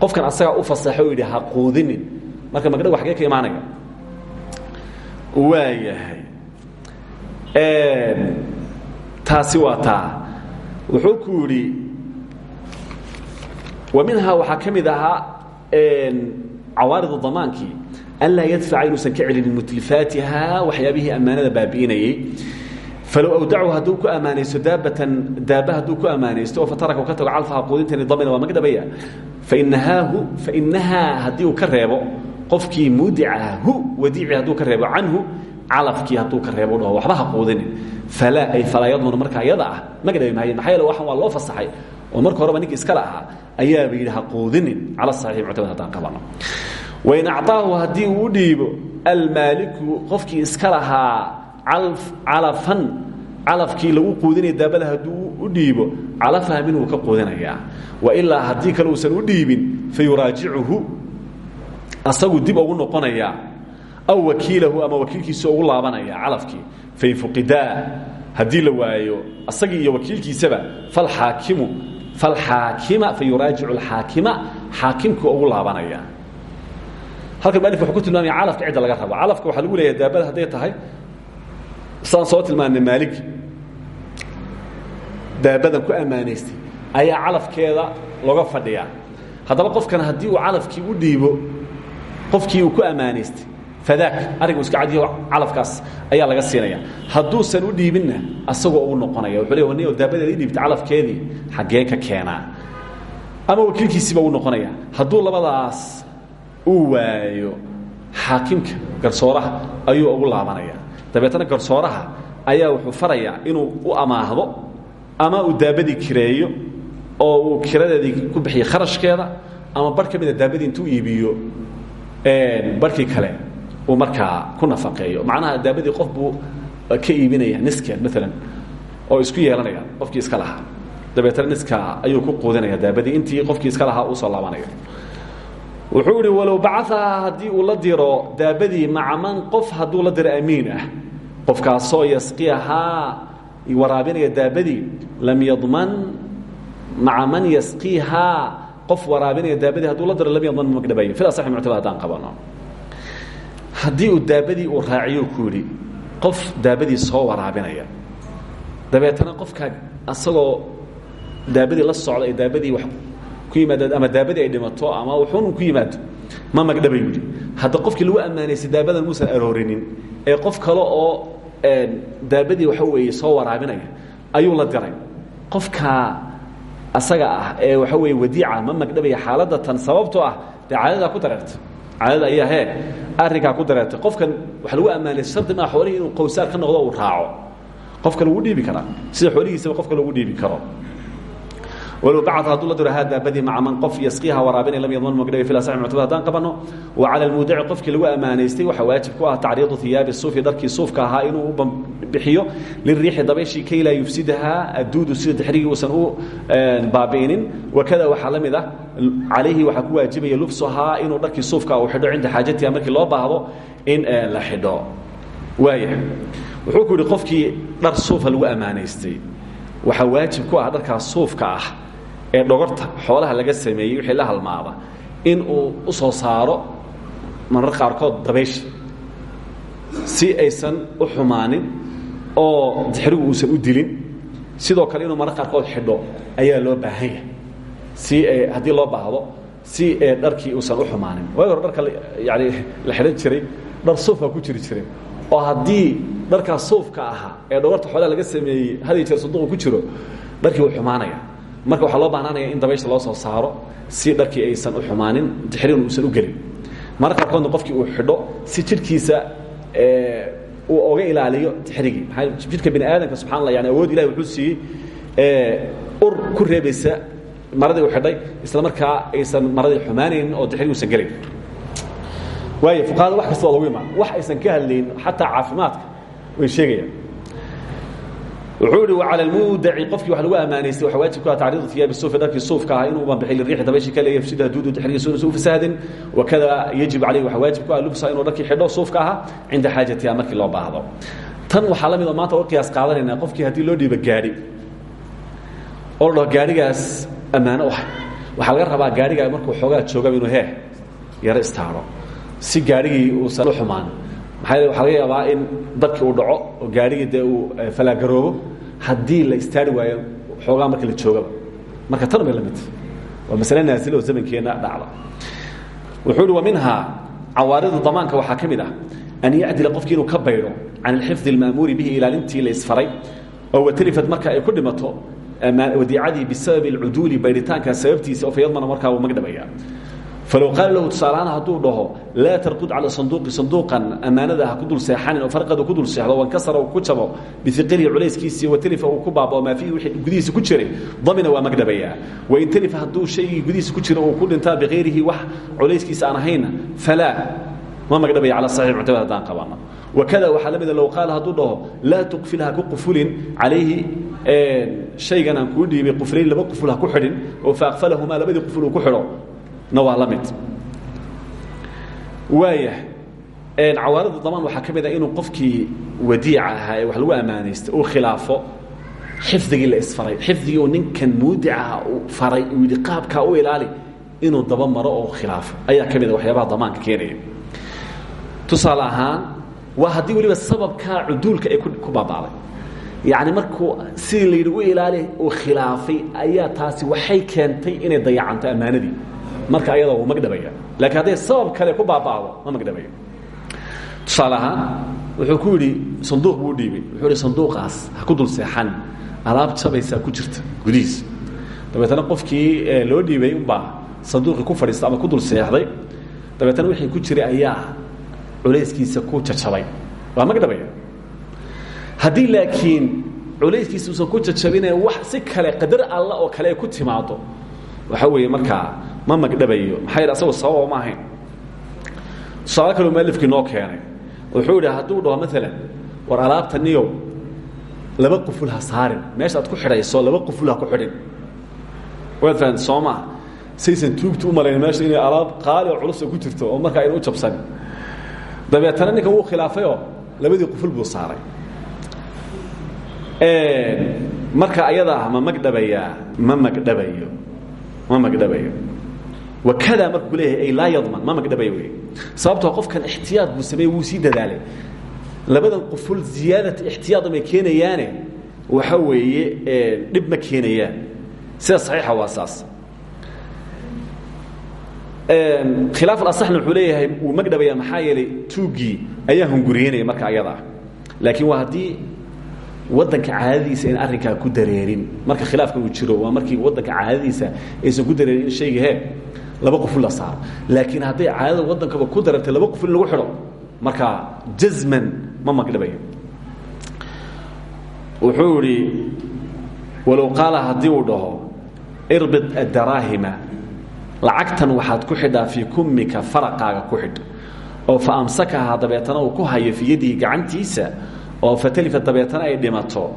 Qofkan asagaa u fasaxay oo yidhi ha quudinin. Marka magdhabu xagee ka imaanaya waa yahay taasi waa taa. Wuxuu ku yidhi wa minhaa waxaa ka mid ahaa cawaaridu damaankii anlaa yadfaca inuusan ka celinin mutlifaatiha waxyaabihii ammaanada baabi'inayey falow awdachu hadduu ku ammaanaysto daabatan daaba hadduu ku ammaanaysto oo fataraka u ka tago calfaha quudintani damina waa magdhabaya fainahaahu fainahaa haddii uu ka reebo qofkii muudicaha hu wadiici hadduu ka reebo canhu calafkii hadduu ka reebo dhaho waxba ha quudinin falaa ay falaa yadmunu markaa iyada ah magdhabi maaye maxaa yeele waxan waa loo fasaxay. Oo marka horeba ninka iskale ahaa ayaaba yidhi ha quudinin cala saxiix muctamad haddaan qabano wain acطaahu haddii uu dhiibo almaaliku qofkii iska lahaa calafan calafkii lagu quudinaya daabada hadduu u dhiibo calafaha minuu ka quudinayaa. Wailaa haddii kale uusan u dhiibin fayuraajicuhu asagu dib ugu noqonayaa aw wakiilahu ama wakiilkiisa ugu laabanaya calafkii. Fain fuqidaa haddii la waayo asagii iyo wakiilkiisaba falxaakimu falxaakima fayuraajicu alxaakima xaakimkii ugu laabanaya. Halkan malif wuxuu ku tilmaamaya calafka cidda laga rabo. Calafka waxaa lagu leeyahay daabada hadday tahay saan soo tilmaanay maalig daabadan ku ammaanaystay ayaa calafkeeda looga fadhiyaa. Haddaba qofkan haddii uu calafkii u dhiibo qofkii uu ku ammaanaystay fadaak arringu iska cadiyo calafkaas ayaa laga siinaya. Hadduusan u dhiibinna asagoo ugu noqonaya wuxuu leey nin daabadeeda i dhiibta calafkeedii xaggee ka keenaa. Ama wakiilkiisiiba uu noqonaya hadduu labadaas uu waayo xaakimka garsooraha ayuu ugu laabanaya. Dabeetna garsooraha ayaa wuxuu farayaa inuu u amaahdo ama uu daabadii kireeyo oo uu kiradeedii ku bixiyo kharashkeeda ama bar mida daabadii intuu iibiyo barhkii kale uu markaa ku nafaqeeyo. Macnaha daabadii qof buu ka iibinaya niskeed maalan oo isku yeelanaya qofkii iska lahaa. Dabeetna niska ayuu ku quudinaya daabadii. Intii qofkii iska lahaa uu soo laabanaya wuxuu idhi walow bacaahaa haddii uu la diro daabadii maca man qof hadduu la diro amiin ah qofkaasoo yasqiyahaa waraabinaya daabadii lam yadman maca man yasqiihaa qof waraabinaya daabadii hadduu la diro lam yadman magdhabayo. Fil asaxi muctamad haddaan qabano haddii uu daabadii uu raaciyo ku yidhi qof daabadii soo waraabinaya. Dabeetana qofkaa asagoo daabadii la socda ee daabadii wax ama daabadii ay dhimato ama wuxuun ku yimaado ma magdhaba yidhi. Qofkii lagu ammaanaysay daabadan muusan aroorinin ee qof kale oo daabadii waxa weeye soo waraabinaya ayuu la diray. Qofkaa asaga ah ee waxa weeye wadiica ma magdhabaya xaaladda tan sababtoo ah dee ku dareertay caadada ayaa hee arrinkaa ku dareertay qofkan waxa lagu ammaanay shardi maa xoolihii inuu qowsaar ka noqdo uu raaco. Qofka lagu dhiibi karaa. Sida xoolihiisaba qofka lagu dhiibi karo walow bacad hadduu la diro haadaa badi maca man qof yasqiiha waraabinay lam yadman magdhabi fil asaxi muctamad haddaan qabanno wa cala almuudici qofkii lagu ammaanaystay waxaa waajib ku ah tacriidu hiyaabi suufi dharkii suufka ahaa inuu u bixiyo liriixi dabayshii kay laa yufsidahaa adduudu sida dixrigii uusan u baabi'inin wakada waxaa la mid ah calayhi waxaa ku waajibaya lubsuhaa inuu dharkii suufka uu xidho cinda xaajatiha markii loo baahdo in la xidho waaya wuxuu ku yidhi qofkii dhar suufa lagu ammaanaystay waxaa waajib ku ah dharkaas suufka ah ee dhogorta xoolaha laga sameeyey wixii la halmaada in uu u soo saaro marar qaarkood dabaysha si aysan u xumaanin oo dixrigu uusan u dilin. Sidoo kale inuu marar qaarkood xidho ayaa loo baahan yahay si haddii loo baahdo si dharkii uusan u xumaanin. Waagi hore dharka yani la xidhan jiray dhar suufka ku jiri jiray. Oo haddii dharkaas suufka ahaa ee dhogorta xoolaha laga sameeyey had iyo jeer sanduuqa ku jiro dharkii wuu xumaanaya marka waxaa loo baahnaanaya in dabaysha loo soo saaro si dharkii aysan u xumaanin dixriguna uusan u gelin. Mararka qaarkoodna qofkii uu xidho si jidhkiisa uu oga ilaaliyo dixrigii jidhka bini aadamka subxana allah yani awood ilahi wuxuu siiyey ur ku reebaysa maradii uu xidhay isla markaa aysan maradii xumaanaynin oo dixrigi usan gelin. Waayo fuqahada wax kasta waa lagu imaan. Wax aysan ka hadlayn xataa caafimaadka way sheegayaan wuxuu ihi wacala almuudaci qofkii wax lagu ammaanaystay waxa waajib ku ah tacriidu hiyaabi suufi dharkii suufka ah inuu banbixi liriixi dabayshi kale yafsida duudu dixrigiisu inuusan u fasaadin wakada yajib calayhi waxa waajib ku ah lubsa inuu dharkii xidho suufka ahaa cinda xaajatiha markii loo baahdo. Tan waxaa la mid oo maanta uga qiyaas qaadanaynaa qofkii haddii loo dhiibo gaadhi oo la dhaho gaadhigaas ammaano ah waxaa laga rabaa gaadhigaa markuu xoogaa joogaba inuu hee yaro istaaro si gaadhigii uusan u xumaan maxaa waxaa laga yaabaa in dadkii uu dhaco oo gaadhigii dee uu falaagaroobo haddii la istaari waayo xoogaa marka la joogaba. Marka tan bay la midta waa naasilo oo zamankeenna wuxuu uhi wa minhaa damaanka waxaa ka ah an yacdila qofkii ka baydho can alxifdi alma'muuri bihi ilaalintii la isfaray oo watalifad marka ay ku dhimato wadiicadii bisababi alcuduuli baydhitaanka sababtiisa oo fayadmana markaa wuu magdhabayaa falow qaala lahu tusaalahaan hadduu dhaho laa tarqud cala sanduuqi sanduuqan ammaanada ha ku dul seexanin oo farqada ku dul seexdo wankasara uu ku jabo biiqilihi culayskiisii watalifa uu ku baabao maa fiihi wixii gudihiisa ku jiray damina waa magdhabayaa wain talifa hadduu shaygii gudihiisa ku jira uu ku dhintaa bikayrihi wax culayskiisa aan ahayna falaa. Ma magdhabaya cala saxiix muctamad haddaan qabano wakada waxaa la mida low qaala hadduu dhaho laa tuqfil ha ku qufulin calayhi shaygan aan kuu dhiibay quflayn laba quful ha ku xidhin oo faaqfalahumaa labadii quful uu ku xidho na waa la mid waaya cawaarida damaan waxaa ka mid a inuu qofkii wadiica ahaa ee wax lagu ammaanaystay uu khilaafo xifdigii la isfaray xifdigii uu ninkan muudicaha uu faray uu yidhi qaabkaa u ilaali inuu daba maro oo khilaafo. Ayaa ka mid a waxyaabaha damaanka keenaya. Tusaale ahaan waa haddii weliba sababkaa cuduulka ay ku baaba'day. Yacni markuu sidii la yidhi u ilaali uu khilaafay ayaa taasi waxay keentay inay dayacanto ammaanadii marka ayada wuu magdhabaya lakiin hadday sabab kale ku baaba'do ma magdhabayo tusaale ahaan wuxuu ku yidhi sanduuq buu dhiibay. Wuxuu ihi sanduuqaas ha ku dul seexan. Alaab jabaysaa ku jirta gudihiisa dabeetana qofkii loo dhiibay unbaa sanduuqii ku fadhiista ama ku dul seexday dabeetana wixii ku jiray ayaa culayskiisa ku jajabay. Waa magdhabaya haddii laakiin culayskiisa uusan ku jajabine wax si kale qadar alla oo kale ay ku timaado waxa weeye markaa ma magdhabayo. Maxaa asagoo sababa ma ahayn. Tusaale kaloo mualifkii noo keenay wuxuu idhi hadduu dhaho maalan war alaabta niyow laba quful saarin. Meesha aad ku xidhayso laba quful ku xidhin. Waad fahamta soo maa saysan tuugta u meesha inay alaab qaali oo culusa ku jirto oo markaa ayna u jabsanin dabeetana ninka wuu labadii quful buu saaray. Marka ayadaa ma magdhabayaa ma magdhabayo ma magdhabayo wakada markuu leeyahay ay laa yadman ma magdhabayo wey sababtoo qofkan ixtiyaad buu sameeye wuu sii dadaalay labadan quful ziyaadata ixtiyaad may keenayaane waxa weeye dhib ma keenayaan sida saxiixa waa saas khilaaf alasaxna wuxuu leeyahay wuu magdhabaya maxaa yeelay tuuggii ayaa hunguriyeynaya marka ayadaa laakiin waa haddii wadanka caadadiisa in arrinkaa ku dareerin marka khilaafka uu jiro waa markii wadanka caadadiisa aysan ku dareerin in shayga hee laba quful la saaro. Laakiin hadday caadada wadankaba ku darartay laba quful in lagu xidho marka jazman ma magdhabayo. Wuxuu idhi walow qaala haddii uu dhaho irbid adaraahima lacagtan waxaad ku xidhaa fii kummika faraqaaga ku xidh. Oo fa amsakahaa dabeetana uu ku hayo fii yadihi gacantiisa oo fatalifa dabeetana ay dhimato.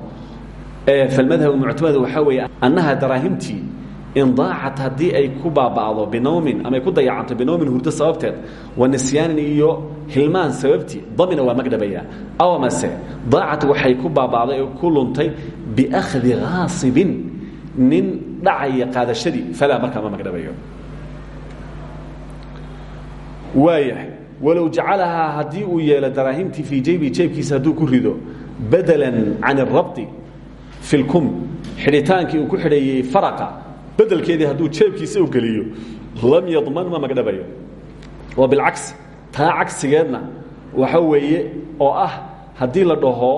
Falmadhabu muctamadu waxaa weeye annaha daraahimtii indaacat haddii ay ku baaba'do binowmin ama ay ku dayacanto binowmin hurdo sababteed wa nisyaanin iyo hilmaan sababtii damina waa magdhabaya aw amase daacat waxay ku baaba'day oo ku luntay biakhdi haasibin nin dhacaya qaadashadii falaa markaa ma magdhabayo waayahay walow jacalahaa haddii uu yeelo daraahimtii fii jaybi jeebkiisa hadduu ku rido badalan can arabti fi lkum xidhitaankii uu ku xidheeyey faraqa bedelkeedii hadduu jeebkiisa u geliyo lam yadman ma magdhabayo. Waa bilcagsi taa cagsigeedna waxa weeye oo ah haddii la dhaho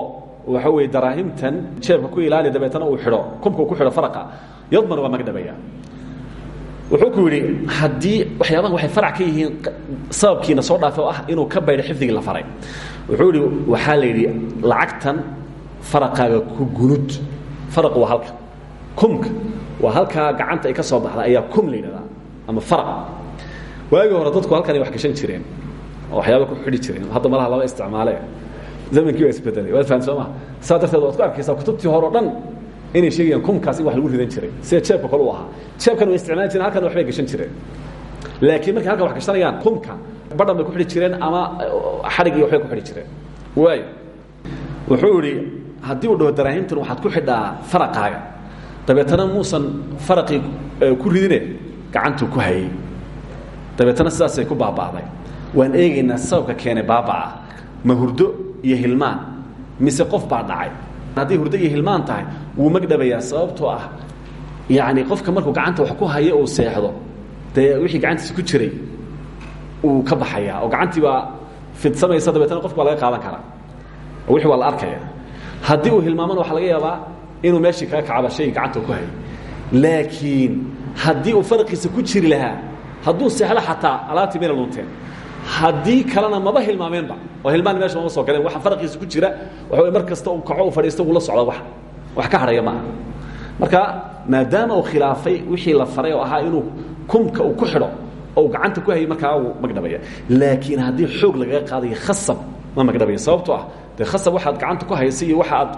waxa weye daraahimtan jeebka ku ilaali dabeetana uu xidho kumka uu ku xidho faraqa yadman waa magdhabaya. Wuxuu ku yidhi haddii waxyaabahan waxay farac ka yihiin sababkiina soo dhaafe oo ah inuu ka baydho xifdigii la faray. Wuxuu yidhi waxaa la yidhi lacagtan faraqaaga ku gunud faraqu waa halka kumka waa halkaa gacanta ay ka soo baxda ayaa kum la yidhahdaa ama faraq waagii hore dadku halkan ay wax gashan jireen oo waxyaaba ku xidhi jireen. Hadda malaha laba isticmaale. Zamankii waa isbedelay waad fahan soo maa saa darteed waad ku arkaysaa kutubtii hore o dhan inay sheegayaan kumkaas in wax lagu ridan jiray. Sida jeebka kale u ahaa? Jeebkan way isticmaali jireen halkan waxbay gashan jireen. Laakiin markay halkan wax gashanayaan kumka badhan bay ku xidhi jireen ama xadhig iyo waxbay ku xidhi jireen. Waayo wuxuu idhi haddii uu dhaho daraahimtan waxaad ku xidhaa faraqaaga dabeetana muusan faraqii ku ridine gacantuu ku hayey dabeetana sidaasay ku baaba'day. Waan eegaynaa sababka keenay baaba'a ma hurdo iyo hilmaan mise qof baa dhacay. Hadday hurdo iyo hilmaan tahay wuu magdhabayaa sababtoo ah yani qofka markuu gacanta wax ku hayo uu seexdo dee wixii gacantiisa ku jiray uu ka baxayaa oo gacantii baa fidsamaysa dabeetana qofka waa laga qaadan karaa. Wixii waa la arkaya haddii uu hilmaamana waxaa laga yaabaa inuu meeshii kaga kacaba shayga gacanta ku hayo laakiin haddii uu faraqiisa ku jiri lahaa hadduu seexdo xataa alaabtii mayna lunteen haddii kalena maba hilmaameenba oo hilmaan meesha mama soo galeen waxa faraqiisa ku jira waxa mar kasta uu kaco u fadhiisto uu la socda wax wax ka hadhaya maaha. Marka maadaama uu khilaafay wixii la faray oo ahaa inuu kumka uu ku xidho oo uu gacanta ku hayay markaa wuu magdhabaya laakiin haddii xoog lagaga qaadayo khasab ma magdhabaya sababtoo ah dee khasab waxaad gacanta ku haysa iyo waxa aad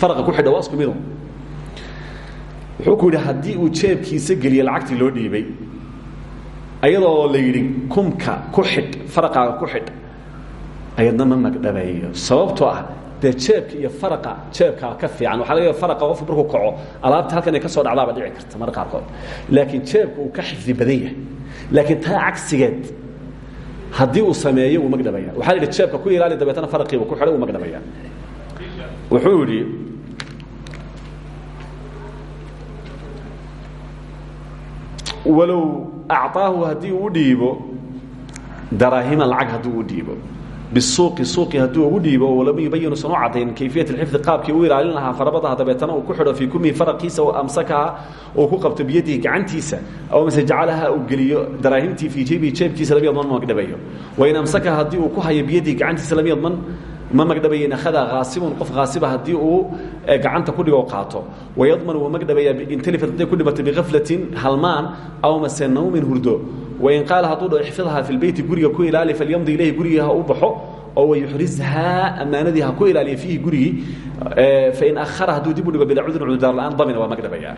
faraqa ku xidha waa isku mido. Wuxuu ku yidhi haddii uu jeebkiisa geliye lacagtii loo dhiibay. Ayadoo la yidhi kumka ku xidh faraqaaga ku xidh. Ayadna ma magdhabayo sababtoo ah dee jeebka iyo faraqa jeebkaa ka fiican waxa laga faraqa qofku markuu kaco alaabta halkan ay ka soo dhacdaaba dhici karta marka qaarkood. Laakiin jeebka uu ka xifdi badan yahay. Laakiin taa cagsigeed haddii uu sameeyo wuu magdhabaya waxaa la yidhi jeebka ku ilaali dabeetana faraqiiba ku xidhay wuu magdhabaya wuxuu yidhi walow acطaahu haddii uu dhiibo daraahima lacag hadduu u dhiibo bisuuqi suuqi hadduu ugu dhiibo oo lam yubayin usan u caddayn kayfiyat اlxifdi qaabkii u ilaalin lahaa farabadaha dabeetana uu ku xidho fii kumihi faraqiisa oo amsakaha uu ku qabto biyadihi gacantiisa aw mase jacalaha uu geliyo daraahimtii fii jaybihi jeebkiisa lam yadman ma magdhabayo wain amsakaha haddii uu ku hayo biyadihi gacantiisa lam yadman ma magdhabayen ahadaa haasibun qof haasiba haddii uu gacanta ku dhigo qaato wayadman wuu magdhabayaa intalifat hadday ku dhimatay bikaflatin halmaan aw mase nawmin hurdo wain qaala hadduu dhaho ixfidhaa fi lbeyti guriga ku ilaali falyamdi ilayhi gurigii ha u baxo oo wayuxrishaa ammaanadii ha ku ilaaliya fiihi gurigii fain ahara hadduu dib u dhigo bilaa cudrin cudurdaar la'aan damina waa magdhabayaa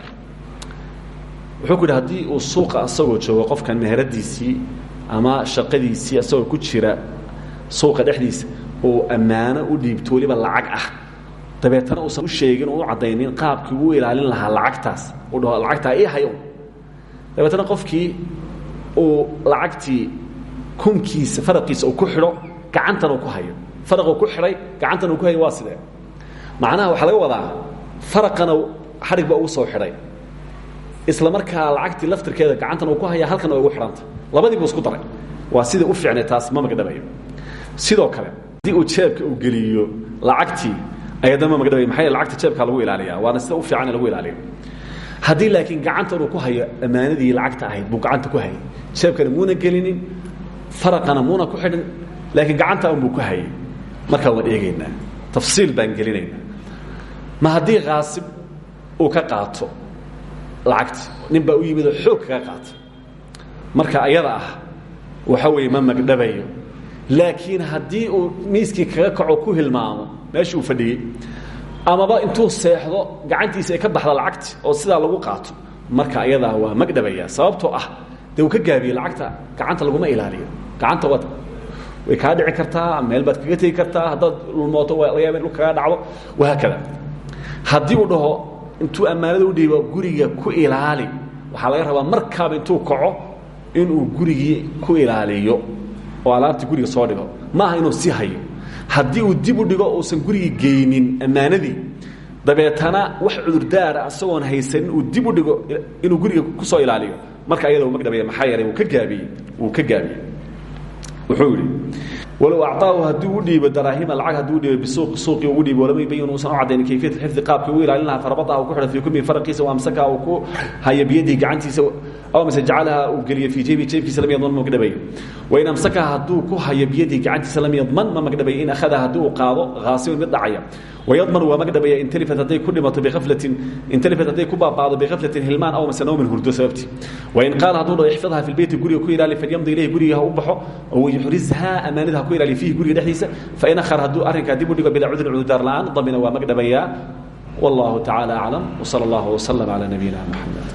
wuxuu ku yidhi haddii uu suuqa asagoo joogo qofkan meheradiisii ama shaqadiisii asagoo ku jira suuqa dhexdiisa uu ammaano u dhiibto weliba lacag ah dabeetana uusan u sheegin oo u caddaynin qaabkii uu ilaalin lahaa lacagtaas uu dhaho lacagtaa ii hayo dabeetana qofkii uu lacagtii kumkiisa faraqiisa uu ku xidho gacantan uu ku hayo. Faraquu ku xidhay gacantan uu ku hayo waa sidee? Macnaha waxaa laga wadaa faraqana xadhig baa ugu soo xidhay. Isla markaa lacagtii laftirkeeda gacantan uu ku haya halkan ay ugu xidhanta. Labadii buu isku daray. Waa sida u fiicnay taas ma magdhabayo sidoo kale haddii uu jeebka uu geliyo lacagtii ayadama magdhabay maxaa lacagta jeebkaa lagu ilaaliya waana sida u fiican in lagu ilaaliyo haddii laakiin gacantan uu ku hayo ammaanadii lacagta ahayd buu gacanta ku hayay. Jeebkana muuna gelinin faraqana muuna ku xidhin laakiin gacanta unbuu ku hayay. Markaa waan eegaynaa tafsiil baan gelinaynaa. Ma haddii kaasib uu ka qaato lacagti nin baa u yimid oo xoog kaga qaato. Marka ayada ah waxa weeye ma magdhabayo. Laakiin haddii uu miiskii kaga kaco ku hilmaamo meeshii uu fadhiyey amaba intuu seexdo gacantiisa ay ka baxda lacagti oo sidaa lagu qaato. Marka ayadaa waa magdhabaya sababtoo ah dee uu ka gaabiye lacagta gacanta laguma ilaaliyo. Gacanta waad way kaa dhici kartaa meel baad kaga tegi kartaa haddaad lulmooto laga yaaba in dhul kaga dhacdo. Wahaakada haddii uu dhaho intuu ammaanada u dhiibo guriga ku ilaali waxaa laga rabaa markaaba intuu kaco inuu gurigii ku ilaaliyo oo alaabtii guriga soo dhigo. Ma aha inuu si hayo haddii uu dib u dhigo uusan gurigii geynin ammaanadii dabeetana wax cudurdaara isagoon haysanin uu dib u dhigo inuu guriga ku soo ilaaliyo. Marka ayada u magdhabaya maxaa yeelay ka gaabiyey wuu ka gaabiyey. Wuxuu yidhi walow acطaahu haddii u dhiibo daraahima lacag haddii u dhiibo bisuuqi suuqii ugu dhiibo lama yubayin uusan u caddayn kayfiyat xifdi qaabkii ugu ilaalin lahaa uu ku xidha fii kumi faraqiisa wa uu ku haya gacantiisa mise jacalaha uu geliyo fii jeybi jeybkiisa lam yadman ma magdhabayo wain amsakaha hadduu ku hayo biyadihi gacantiisa lam ma magdhabayo in akhadaha haddii qaado haasibun mid dhacaya wayadman waa magdhabaya in talifat hadday ku dhimato biaflatin in talifat hadday ku baabaado bikhaflatin hilmaan aw mise nawmin hurdo sababti wain qaala hadduu dhaho ixfadha fi lbeyti guriga ku ilaali falyamdi ilayhi guriga ha u baxo oo yuxrizha amaanida ku ilaaliyo fiihi guriga dhexdiisa fain akhar hadduu arrinkaa dib u dhigo bilaa cudrin cudurdaar la'aan damina waa magdhabayaa wallahu tacaala aclam wsala allahu wslam calaa nabiyina maxamed